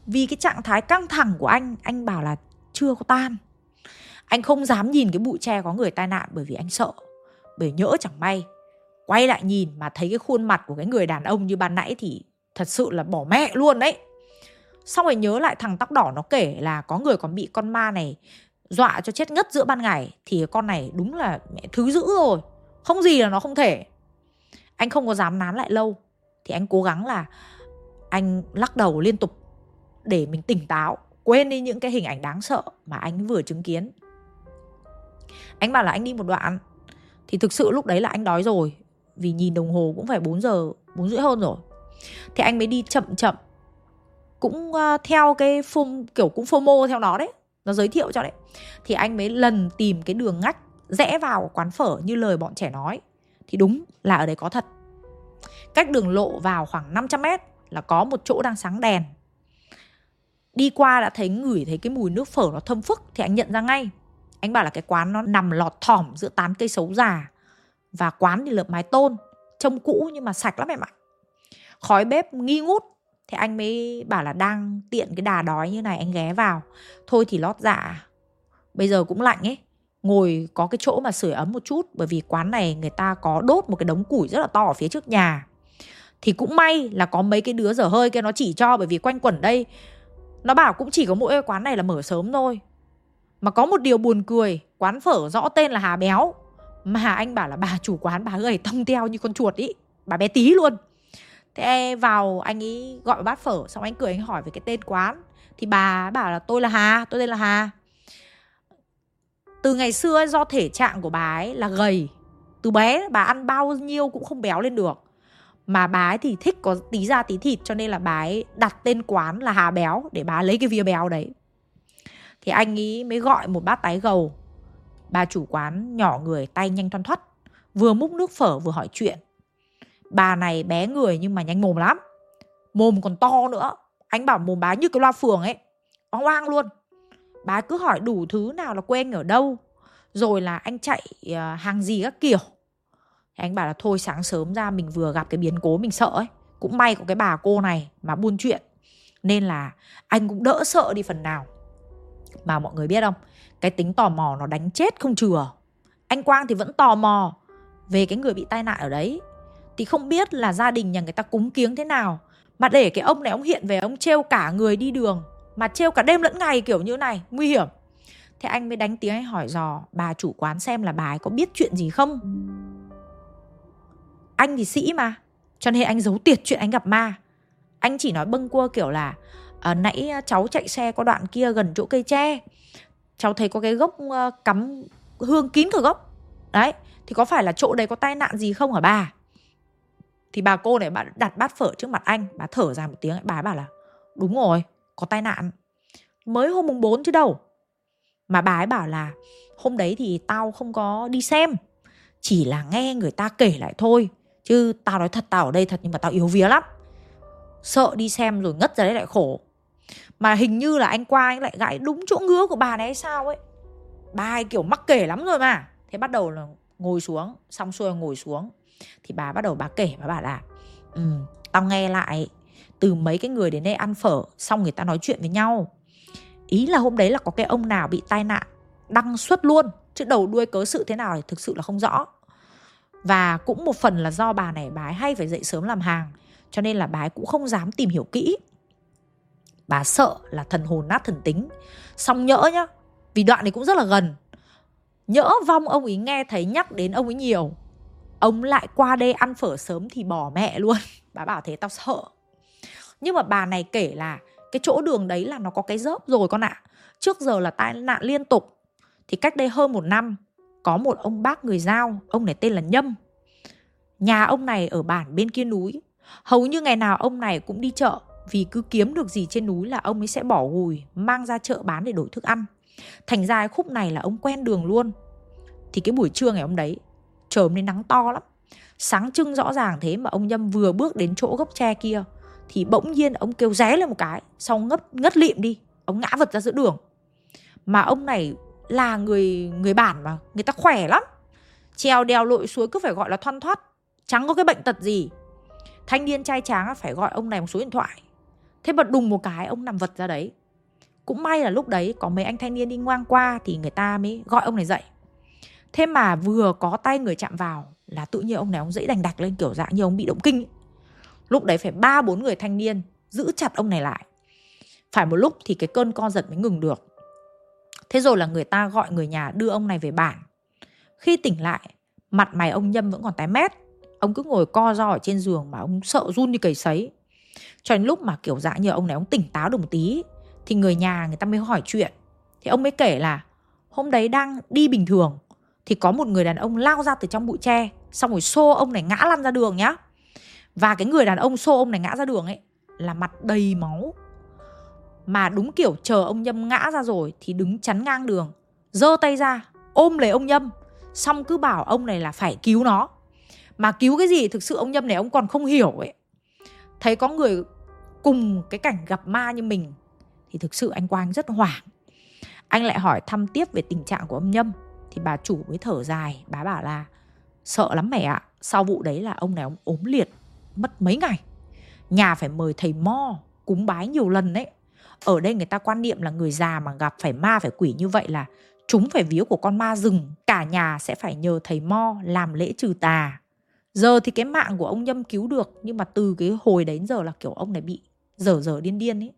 vì cái trạng thái căng thẳng của anh anh bảo là chưa có tan. Anh không dám nhìn cái bụi tre có người tai nạn bởi vì anh sợ. Bởi nhỡ chẳng may, quay lại nhìn mà thấy cái khuôn mặt của cái người đàn ông như ban nãy thì thật sự là bỏ mẹ luôn đấy. Xong rồi nhớ lại thằng tóc đỏ nó kể là có người còn bị con ma này dọa cho chết ngất giữa ban ngày. Thì con này đúng là mẹ thứ dữ rồi. Không gì là nó không thể. Anh không có dám nán lại lâu. Thì anh cố gắng là anh lắc đầu liên tục để mình tỉnh táo, quên đi những cái hình ảnh đáng sợ mà anh vừa chứng kiến. Anh bảo là anh đi một đoạn. Thì thực sự lúc đấy là anh đói rồi, vì nhìn đồng hồ cũng phải 4 giờ 4 rưỡi hơn rồi. Thì anh mới đi chậm chậm. Cũng ờ, theo cái phum, kiểu cũng fomo theo nó đấy, nó giới thiệu cho đấy. Thì anh mới lần tìm cái đường ngách rẽ vào quán phở như lời bọn trẻ nói. Thì đúng là ở đấy có thật. Cách đường lộ vào khoảng 500 mét là có một chỗ đang sáng đèn đi qua đã thấy ngửi thấy cái mùi nước phở nó thơm phức thì anh nhận ra ngay. Anh bảo là cái quán nó nằm lọt thỏm giữa tán cây xấu già và quán thì lợp mái tôn, trông cũ nhưng mà sạch lắm em ạ. Khói bếp nghi ngút thì anh mới bảo là đang tiện cái đà đói như này anh ghé vào. Thôi thì lót dạ bây giờ cũng lạnh ấy. Ngồi có cái chỗ mà sưởi ấm một chút bởi vì quán này người ta có đốt một cái đống củi rất là to ở phía trước nhà. Thì cũng may là có mấy cái đứa dở hơi kia nó chỉ cho bởi vì quanh quẩn đây nó bảo cũng chỉ có mỗi quán này là mở sớm thôi. Mà có một điều buồn cười, Quán phở rõ tên là Hà Béo. Mà anh bảo là bà chủ quán, bà gầy tông teo như con chuột ý. Bà bé tí luôn. Thế vào anh ấy gọi bát phở, Xong anh cười anh hỏi về cái tên quán. Thì bà bảo là tôi là Hà, Tôi tên là Hà. Từ ngày xưa do thể trạng của bà ấy là gầy. Từ bé bà ăn bao nhiêu cũng không béo lên được mà bà ấy thì thích có tí da tí thịt cho nên là bà ấy đặt tên quán là Hà Béo để bà lấy cái vía béo đấy. Thì anh ấy mới gọi một bát tái gầu. Bà chủ quán nhỏ người tay nhanh thoăn thoắt, vừa múc nước phở vừa hỏi chuyện. Bà này bé người nhưng mà nhanh mồm lắm. Mồm còn to nữa. Anh bảo mồm bà như cái loa phường ấy. Oang oang luôn. Bà cứ hỏi đủ thứ nào là quê anh ở đâu. Rồi là anh chạy à, hàng gì các kiểu anh bảo là thôi sáng sớm ra mình vừa gặp cái biến cố mình sợ ấy, cũng may có cái bà cô này mà buôn chuyện, nên là anh cũng đỡ sợ đi phần nào. Mà mọi người biết không, cái tính tò mò nó đánh chết không chừa. Anh quang thì vẫn tò mò về cái người bị tai nạn ở đấy, thì không biết là gia đình nhà người ta cúng kiếng thế nào, mà để cái ông này ông hiện về ông trêu cả người đi đường, mà trêu cả đêm lẫn ngày kiểu như này, nguy hiểm. Thế anh mới đánh tiếng anh hỏi dò, bà chủ quán xem là bà ấy có biết chuyện gì không? Anh thì sĩ mà cho nên anh giấu tiệt chuyện anh gặp ma. Anh chỉ nói bâng quơ kiểu là à, nãy cháu chạy xe qua đoạn kia gần chỗ cây tre cháu thấy có cái gốc uh, cắm hương kín cả gốc. Đấy thì có phải là chỗ đấy có tai nạn gì không hả bà? Thì bà cô này bà đặt bát phở trước mặt anh bà thở ra một tiếng bà bảo là đúng rồi có tai nạn. Mới hôm mùng 4 chứ đâu. Mà bà ấy bảo là hôm đấy thì tao không có đi xem chỉ là nghe người ta kể lại thôi chứ tao nói thật, tao ở đây thật nhưng mà tao yếu vía lắm. Sợ đi xem rồi ngất ra đấy lại khổ. Mà hình như là anh qua anh lại gãi đúng chỗ ngứa của bà này hay sao ấy. Bà ấy kiểu mắc kể lắm rồi mà. Thế bắt đầu là ngồi xuống, xong xuôi ngồi xuống. Thì bà bắt đầu bà kể, bà bảo là ừ tao nghe lại, từ mấy cái người đến đây ăn phở, xong người ta nói chuyện với nhau. Ý là hôm đấy là có cái ông nào bị tai nạn đăng xuất luôn, chứ đầu đuôi cớ sự thế nào thì thực sự là không rõ và cũng một phần là do bà này, bà ấy hay phải dậy sớm làm hàng, cho nên là bà ấy cũng không dám tìm hiểu kỹ. Bà sợ là thần hồn nát thần tính. Xong nhỡ nhá, vì đoạn này cũng rất là gần, nhỡ vong ông ấy nghe thấy nhắc đến ông ấy nhiều, ông lại qua đây ăn phở sớm thì bỏ mẹ luôn. Bà bảo thế tao sợ. Nhưng mà bà này kể là cái chỗ đường đấy là nó có cái dớp rồi con ạ. Trước giờ là tai nạn liên tục. Thì cách đây hơn một năm có một ông bác người giao, ông này tên là Nhâm. Nhà ông này ở bản bên kia núi. Hầu như ngày nào ông này cũng đi chợ vì cứ kiếm được gì trên núi là ông ấy sẽ bỏ gùi mang ra chợ bán để đổi thức ăn. Thành ra khúc này là ông quen đường luôn. Thì cái buổi trưa ngày hôm đấy, trời nên nắng to lắm. Sáng trưng rõ ràng thế mà ông Nhâm vừa bước đến chỗ gốc tre kia thì bỗng nhiên ông kêu ré lên một cái, xong ngất ngất lịm đi, ông ngã vật ra giữa đường. Mà ông này là người người bản mà. Người ta khỏe lắm. Trèo đèo lội suối cứ phải gọi là thoăn thoắt. Chẳng có cái bệnh tật gì. Thanh niên trai tráng phải gọi ông này một số điện thoại. Thế mà đùng một cái, ông nằm vật ra đấy. Cũng may là lúc đấy có mấy anh thanh niên đi ngoang qua thì người ta mới gọi ông này dậy. Thế mà vừa có tay người chạm vào là tự nhiên ông này ông dãy đành đạch lên kiểu dạng như ông bị động kinh ấy. lúc đấy phải ba bốn người thanh niên giữ chặt ông này lại. Phải một lúc thì cái cơn co giật mới ngừng được. Thế rồi là người ta gọi người nhà đưa ông này về bản. Khi tỉnh lại, mặt mày ông Nhâm vẫn còn tái mét. Ông cứ ngồi co ro ở trên giường mà ông sợ run như cầy sấy. Cho đến lúc mà kiểu dạng như ông này ông tỉnh táo được một tí thì người nhà người ta mới hỏi chuyện. Thì ông mới kể là hôm đấy đang đi bình thường thì có một người đàn ông lao ra từ trong bụi tre xong rồi xô ông này ngã lăn ra đường nhá. Và cái người đàn ông xô ông này ngã ra đường ấy là mặt đầy máu mà đúng kiểu chờ ông Nhâm ngã ra rồi thì đứng chắn ngang đường, giơ tay ra, ôm lấy ông Nhâm, xong cứ bảo ông này là phải cứu nó. Mà cứu cái gì thực sự ông Nhâm này ông còn không hiểu ấy. Thấy có người cùng cái cảnh gặp ma như mình thì thực sự anh Quang rất hoảng. Anh lại hỏi thăm tiếp về tình trạng của ông Nhâm thì bà chủ mới thở dài, bà bảo là sợ lắm mẹ ạ, sau vụ đấy là ông này ông ốm liệt mất mấy ngày. Nhà phải mời thầy mo cúng bái nhiều lần đấy ở đây người ta quan niệm là người già mà gặp phải ma, phải quỷ như vậy là chúng phải vía của con ma rừng. Cả nhà sẽ phải nhờ thầy mo làm lễ trừ tà. Giờ thì cái mạng của ông nhâm cứu được, nhưng mà từ cái hồi đến giờ là kiểu ông này bị dở dở điên điên ấy.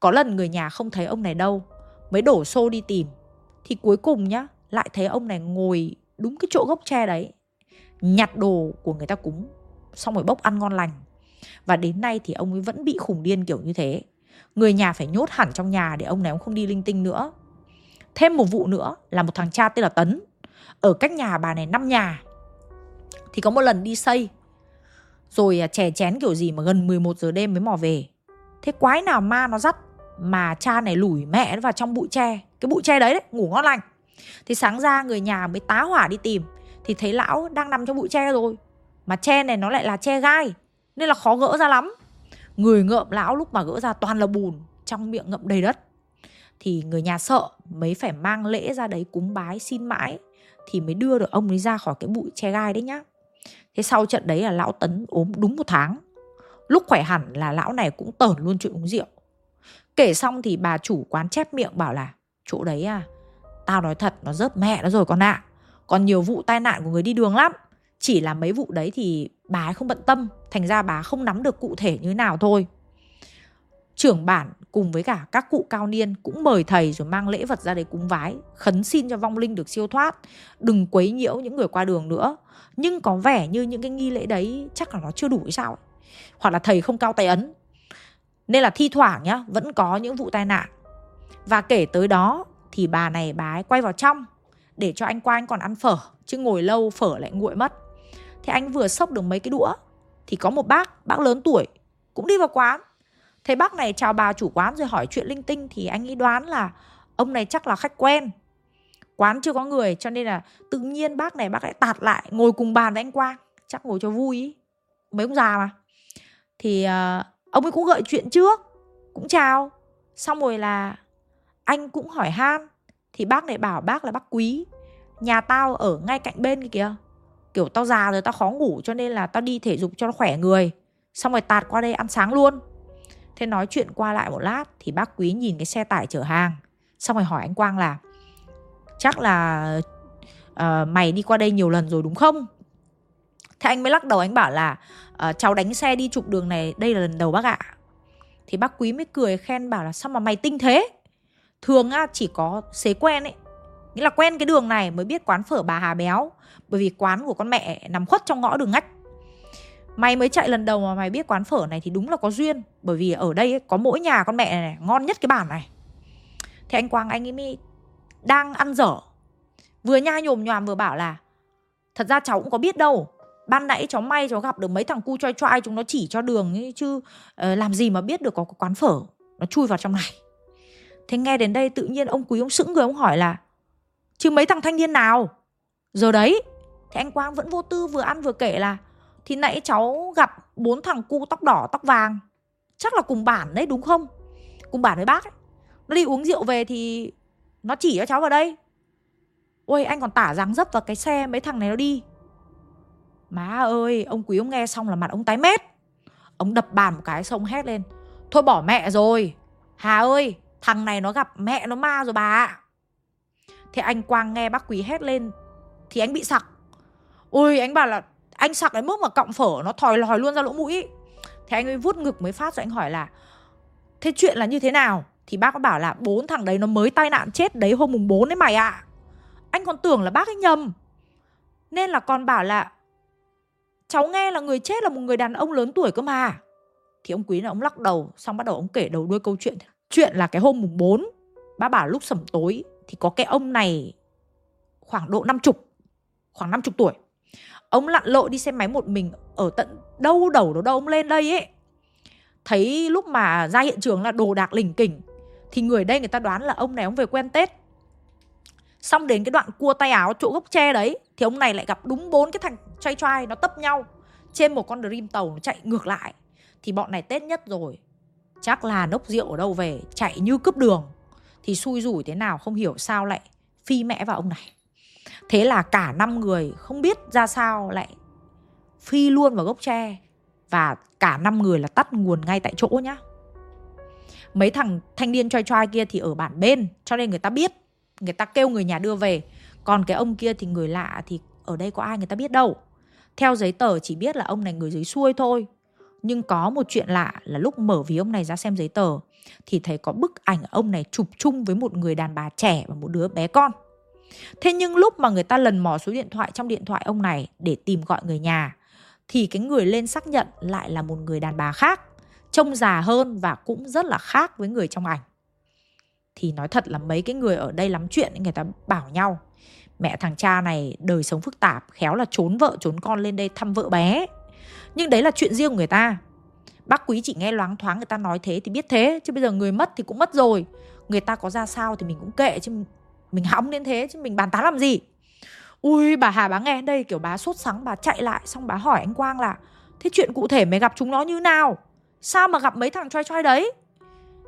Có lần người nhà không thấy ông này đâu, mới đổ xô đi tìm. Thì cuối cùng nhá, lại thấy ông này ngồi đúng cái chỗ gốc tre đấy, nhặt đồ của người ta cúng, xong rồi bốc ăn ngon lành. Và đến nay thì ông ấy vẫn bị khủng điên kiểu như thế người nhà phải nhốt hẳn trong nhà để ông này ông không đi linh tinh nữa. Thêm một vụ nữa là một thằng cha tên là tấn. Ở cách nhà bà này năm nhà. Thì có một lần đi xây. Rồi à, chè chén kiểu gì mà gần 11 giờ đêm mới mò về. Thế quái nào ma nó dắt mà cha này lủi mẹ vào trong bụi tre. Cái bụi tre đấy, đấy ngủ ngon lành. Thì sáng ra người nhà mới tá hỏa đi tìm. Thì thấy lão đang nằm trong bụi tre rồi. Mà tre này nó lại là tre gai. Nên là khó gỡ ra lắm người ngợm lão lúc mà gỡ ra toàn là bùn, trong miệng ngậm đầy đất. Thì người nhà sợ mới phải mang lễ ra đấy cúng bái xin mãi, thì mới đưa được ông ấy ra khỏi cái bụi che gai đấy nhá. Thế sau trận đấy là lão tấn ốm đúng một tháng. Lúc khỏe hẳn là lão này cũng tởn luôn chuyện uống rượu. Kể xong thì bà chủ quán chép miệng bảo là, chỗ đấy à tao nói thật, nó rớt mẹ nó rồi con ạ. Còn nhiều vụ tai nạn của người đi đường lắm. Chỉ là mấy vụ đấy thì bà ấy không bận tâm, thành ra bà không nắm được cụ thể như thế nào thôi. Trưởng bản cùng với cả các cụ cao niên cũng mời thầy rồi mang lễ vật ra để cúng vái, khấn xin cho vong linh được siêu thoát, đừng quấy nhiễu những người qua đường nữa. Nhưng có vẻ như những cái nghi lễ đấy chắc là nó chưa đủ hay sao ấy. hoặc là thầy không cao tay ấn. Nên là thi thoảng nhá, vẫn có những vụ tai nạn. Và kể tới đó thì bà này bà ấy quay vào trong để cho anh qua anh còn ăn phở, chứ ngồi lâu phở lại nguội mất thì anh vừa xốc được mấy cái đũa? Thì có một bác bác lớn tuổi cũng đi vào quán. Thấy bác này chào bà chủ quán rồi hỏi chuyện linh tinh thì anh ấy đoán là ông này chắc là khách quen. Quán chưa có người cho nên là tự nhiên bác này bác lại tạt lại ngồi cùng bàn với anh quang chắc ngồi cho vui ý. mấy ông già mà. Thì uh, ông ấy cũng gợi chuyện trước cũng chào. Xong rồi là anh cũng hỏi han. Thì bác này bảo bác là bác quý. Nhà tao ở ngay cạnh bên kìa kiểu tao già rồi tao khó ngủ cho nên là tao đi thể dục cho nó khỏe người. Xong rồi tạt qua đây ăn sáng luôn. Thế nói chuyện qua lại một lát thì bác quý nhìn cái xe tải chở hàng. Xong rồi hỏi anh quang là chắc là uh, mày đi qua đây nhiều lần rồi đúng không? Thế anh mới lắc đầu anh bảo là uh, cháu đánh xe đi trục đường này đây là lần đầu bác ạ. Thì bác quý mới cười khen bảo là sao mà mày tinh thế? Thường á chỉ có xế quen ấy nghĩa là quen cái đường này mới biết quán phở bà hà béo bởi vì quán của con mẹ nằm khuất trong ngõ đường ngách. Mày mới chạy lần đầu mà mày biết quán phở này thì đúng là có duyên. Bởi vì ở đây ấy, có mỗi nhà con mẹ này, này ngon nhất cái bản này. Thì anh quang anh ấy mới đang ăn dở. Vừa nhai nhồm nhòm vừa bảo là thật ra cháu cũng có biết đâu. Ban nãy cháu may cháu gặp được mấy thằng cu choi choai chúng nó chỉ cho đường ấy chứ uh, làm gì mà biết được có quán phở nó chui vào trong này. Thế nghe đến đây tự nhiên ông quý ông sững người ông hỏi là chứ mấy thằng thanh niên nào? Giờ đấy thì anh quang vẫn vô tư vừa ăn vừa kể là, thì nãy cháu gặp bốn thằng cu tóc đỏ, tóc vàng. Chắc là cùng bản đấy, đúng không? Cùng bản với bác ấy. nó đi uống rượu về thì nó chỉ cho cháu vào đây. Ôi, anh còn tả dáng dấp vào cái xe mấy thằng này nó đi. Má ơi, ông quý ông nghe xong là mặt ông tái mét. Ông đập bàn một cái xong hét lên, thôi bỏ mẹ rồi. Hà ơi, thằng này nó gặp mẹ nó ma rồi bà ạ. Thế anh quang nghe bác quý hét lên, thì anh bị sặc ôi, anh bảo là anh sặc đến mức mà cọng phở nó thòi lòi luôn ra lỗ mũi. Thế anh ấy vuốt ngực mới phát rồi anh hỏi là, thế chuyện là như thế nào? Thì bác có bảo là, bốn thằng đấy nó mới tai nạn chết đấy hôm mùng 4 đấy mày ạ. À. anh còn tưởng là bác ấy nhầm. Nên là còn bảo là, cháu nghe là người chết là một người đàn ông lớn tuổi cơ mà. Thì ông quý là ông lắc đầu, xong bắt đầu ông kể đầu đuôi câu chuyện. Chuyện là cái hôm mùng 4 bác bảo lúc sẩm tối thì có cái ông này khoảng độ năm chục, khoảng năm chục tuổi ông lặn lội đi xe máy một mình ở tận đâu đầu đó đâu ông lên đây ấy. Thấy lúc mà ra hiện trường là đồ đạc lỉnh kỉnh, thì người đây người ta đoán là ông này ông về quen tết. Xong đến cái đoạn cua tay áo chỗ gốc tre đấy, thì ông này lại gặp đúng bốn cái thằng trai trai nó tấp nhau. Trên một con dream tàu nó chạy ngược lại. Thì bọn này tết nhất rồi. Chắc là nốc rượu ở đâu về, chạy như cướp đường. Thì xui rủi thế nào không hiểu sao lại phi mẹ vào ông này thế là cả năm người không biết ra sao lại phi luôn vào gốc tre. Và cả năm người là tắt nguồn ngay tại chỗ nhá. Mấy thằng thanh niên choi choi kia thì ở bản bên, cho nên người ta biết. Người ta kêu người nhà đưa về. Còn cái ông kia thì người lạ thì ở đây có ai người ta biết đâu. Theo giấy tờ chỉ biết là ông này người dưới xuôi thôi. Nhưng có một chuyện lạ là lúc mở ví ông này ra xem giấy tờ, thì thấy có bức ảnh ông này chụp chung với một người đàn bà trẻ và một đứa bé con. Thế nhưng lúc mà người ta lần mò số điện thoại trong điện thoại ông này để tìm gọi người nhà thì cái người lên xác nhận lại là một người đàn bà khác, trông già hơn và cũng rất là khác với người trong ảnh. Thì nói thật là mấy cái người ở đây lắm chuyện người ta bảo nhau Mẹ thằng cha này đời sống phức tạp Khéo là trốn vợ trốn con lên đây thăm vợ bé. Nhưng đấy là chuyện riêng của người ta. Bác quý chỉ nghe loáng thoáng người ta nói thế thì biết thế Chứ bây giờ người mất thì cũng mất rồi. Người ta có ra sao thì mình cũng kệ chứ mình hỏng đến thế chứ mình bàn tán làm gì? Ui, bà Hà bà nghe đây, kiểu bà sốt sắng, bà chạy lại, Xong bà hỏi anh Quang là, Thế chuyện cụ thể mày gặp chúng nó như nào? Sao mà gặp mấy thằng trai trai đấy?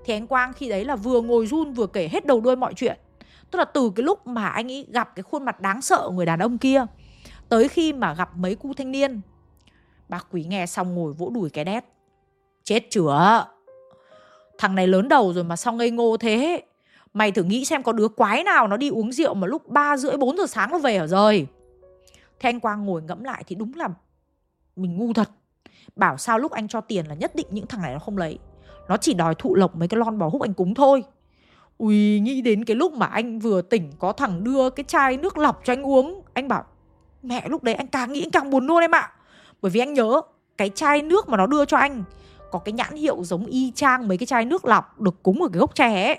Thì anh Quang khi đấy là vừa ngồi run vừa kể hết đầu đuôi mọi chuyện. Tức là từ cái lúc mà anh ấy gặp cái khuôn mặt đáng sợ của người đàn ông kia, Tới khi mà gặp mấy cu thanh niên, Bà quý nghe xong ngồi vỗ đùi cái đét. Chết chửa. Thằng này lớn đầu rồi mà sao ngây ngô thế? Mày thử nghĩ xem có đứa quái nào nó đi uống rượu mà lúc 3 rưỡi 4 giờ sáng nó về ở rồi Thế anh Quang ngồi ngẫm lại thì đúng là mình ngu thật. Bảo sao lúc anh cho tiền là nhất định những thằng này nó không lấy. Nó chỉ đòi thụ lộc mấy cái lon bò húc anh cúng thôi. Ui, nghĩ đến cái lúc mà anh vừa tỉnh Có thằng đưa cái chai nước lọc cho anh uống, Anh bảo, Mẹ, lúc đấy anh càng nghĩ anh càng buồn luôn em ạ. Bởi vì anh nhớ, cái chai nước mà nó đưa cho anh Có cái nhãn hiệu giống y chang mấy cái chai nước lọc Được cúng ở cái gốc tre ấy.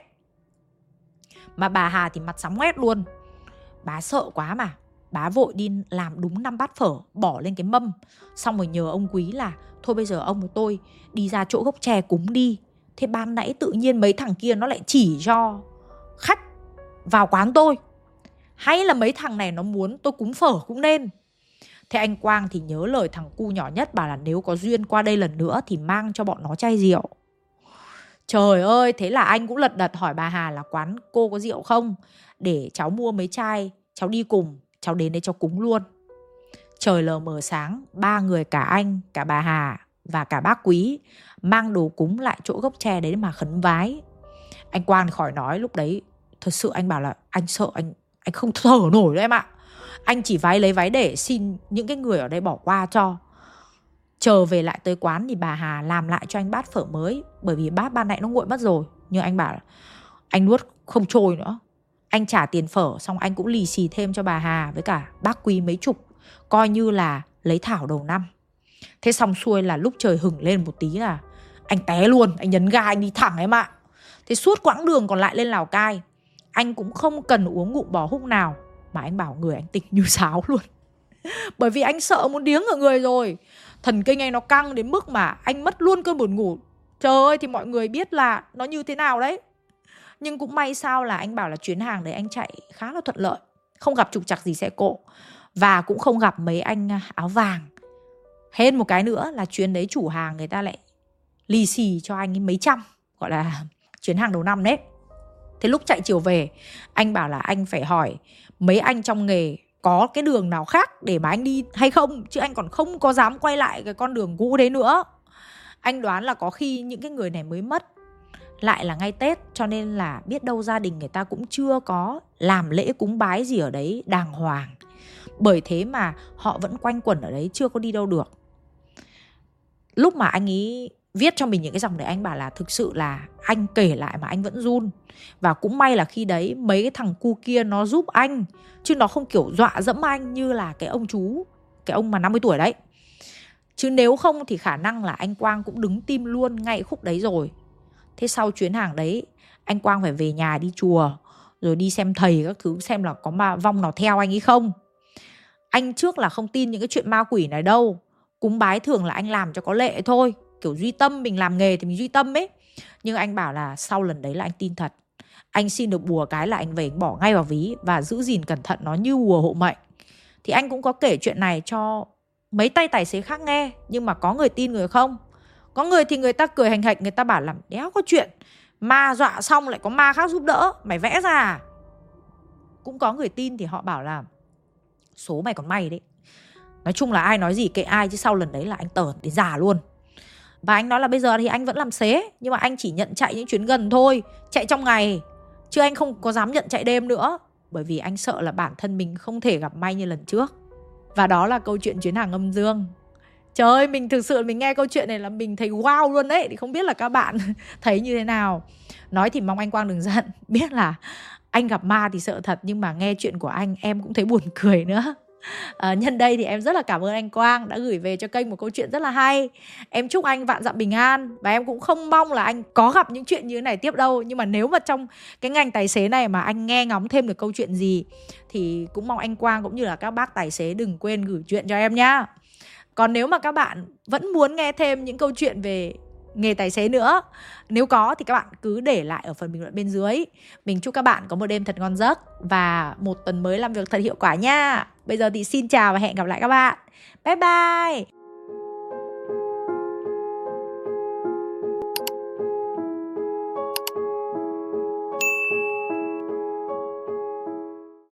Mà bà Hà thì mặt sắm ngoét luôn. Bà sợ quá mà. Bà vội đi làm đúng năm bát phở, Bỏ lên cái mâm. Xong rồi nhờ ông quý là, Thôi bây giờ ông với tôi đi ra chỗ gốc tre cúng đi. Thế ban nãy tự nhiên mấy thằng kia nó lại chỉ cho khách vào quán tôi. Hay là mấy thằng này nó muốn tôi cúng phở cũng nên. Thế anh Quang thì nhớ lời thằng cu nhỏ nhất bảo là nếu có duyên qua đây lần nữa thì mang cho bọn nó chai rượu. Trời ơi, thế là anh cũng lật đật hỏi bà Hà là quán cô có rượu không? Để cháu mua mấy chai, cháu đi cùng, cháu đến đây cho cúng luôn. Trời lờ mờ sáng, ba người cả anh, cả bà Hà và cả bác quý mang đồ cúng lại chỗ gốc tre đấy mà khấn vái anh quang khỏi nói lúc đấy thật sự anh bảo là anh sợ anh anh không thở nổi đâu em ạ anh chỉ vái lấy váy để xin những cái người ở đây bỏ qua cho chờ về lại tới quán thì bà Hà làm lại cho anh bát phở mới, bởi vì bát ban nãy nó nguội mất rồi. Nhưng anh bảo anh nuốt không trôi nữa. Anh trả tiền phở, xong anh cũng lì xì thêm cho bà Hà với cả bác quý mấy chục, coi như là lấy thảo đầu năm. Thế xong xuôi là lúc trời hửng lên một tí là anh té luôn, anh nhấn ga, anh đi thẳng em ạ. Thế suốt quãng đường còn lại lên lào cai, anh cũng không cần uống ngụm bò húc nào, mà anh bảo người anh tỉnh như sáo luôn. Bởi vì anh sợ muốn điếng ở người rồi thần kinh anh nó căng đến mức mà anh mất luôn cơn buồn ngủ. Trời ơi, thì mọi người biết là nó như thế nào đấy. Nhưng cũng may sao là anh bảo là chuyến hàng đấy anh chạy khá là thuận lợi. Không gặp trục trặc gì xe cộ. Và cũng không gặp mấy anh à, áo vàng. Hên một cái nữa là chuyến đấy chủ hàng người ta lại lì xì cho anh ấy mấy trăm, gọi là chuyến hàng đầu năm đấy. Thế lúc chạy chiều về, anh bảo là anh phải hỏi mấy anh trong nghề có cái đường nào khác để mà anh đi hay không? Chứ anh còn không có dám quay lại cái con đường cũ đấy nữa. Anh đoán là có khi những cái người này mới mất, lại là ngay tết, cho nên là biết đâu gia đình người ta cũng chưa có làm lễ cúng bái gì ở đấy đàng hoàng. Bởi thế mà họ vẫn quanh quẩn ở đấy, chưa có đi đâu được. Lúc mà anh ấy viết cho mình những cái dòng để anh bảo là thực sự là anh kể lại mà anh vẫn run. Và cũng may là khi đấy mấy cái thằng cu kia nó giúp anh, chứ nó không kiểu dọa dẫm anh như là cái ông chú, cái ông mà 50 tuổi đấy. Chứ nếu không thì khả năng là anh Quang cũng đứng tim luôn ngay khúc đấy rồi. Thế sau chuyến hàng đấy, anh Quang phải về nhà đi chùa, rồi đi xem thầy các thứ xem là có ma vong nào theo anh ấy không. Anh trước là không tin những cái chuyện ma quỷ này đâu, cúng bái thường là anh làm cho có lệ thôi kiểu duy tâm, mình làm nghề thì mình duy tâm ấy. Nhưng anh bảo là sau lần đấy là anh tin thật. Anh xin được bùa cái là anh về anh bỏ ngay vào ví và giữ gìn cẩn thận nó như bùa hộ mệnh. Thì anh cũng có kể chuyện này cho mấy tay tài xế khác nghe, nhưng mà có người tin người không? Có người thì người ta cười hành hạch, người ta bảo làm đéo, có chuyện ma dọa xong lại có ma khác giúp đỡ, mày vẽ ra. À? cũng có người tin thì họ bảo là, số mày còn may đấy. Nói chung là ai nói gì kệ ai, chứ sau lần đấy là anh tởn đến già luôn và anh nói là bây giờ thì anh vẫn làm xế, nhưng mà anh chỉ nhận chạy những chuyến gần thôi, chạy trong ngày. Chứ anh không có dám nhận chạy đêm nữa, bởi vì anh sợ là bản thân mình không thể gặp may như lần trước. Và đó là câu chuyện chuyến hàng âm dương. Trời ơi, mình thực sự mình nghe câu chuyện này là mình thấy wow luôn đấy, thì không biết là các bạn thấy như thế nào. Nói thì mong anh quang đừng giận, biết là anh gặp ma thì sợ thật, nhưng mà nghe chuyện của anh em cũng thấy buồn cười nữa à, nhân đây thì em rất là cảm ơn anh Quang đã gửi về cho kênh một câu chuyện rất là hay. Em chúc anh vạn dặm bình an và em cũng không mong là anh có gặp những chuyện như thế này tiếp đâu. Nhưng mà nếu mà trong cái ngành tài xế này mà anh nghe ngóng thêm được câu chuyện gì thì cũng mong anh Quang cũng như là các bác tài xế đừng quên gửi chuyện cho em nhá. Còn nếu mà các bạn vẫn muốn nghe thêm những câu chuyện về nghề tài xế nữa nếu có thì các bạn cứ để lại ở phần bình luận bên dưới. Mình chúc các bạn có một đêm thật ngon giấc và một tuần mới làm việc thật hiệu quả nha bây giờ thì xin chào và hẹn gặp lại các bạn. Bye bye.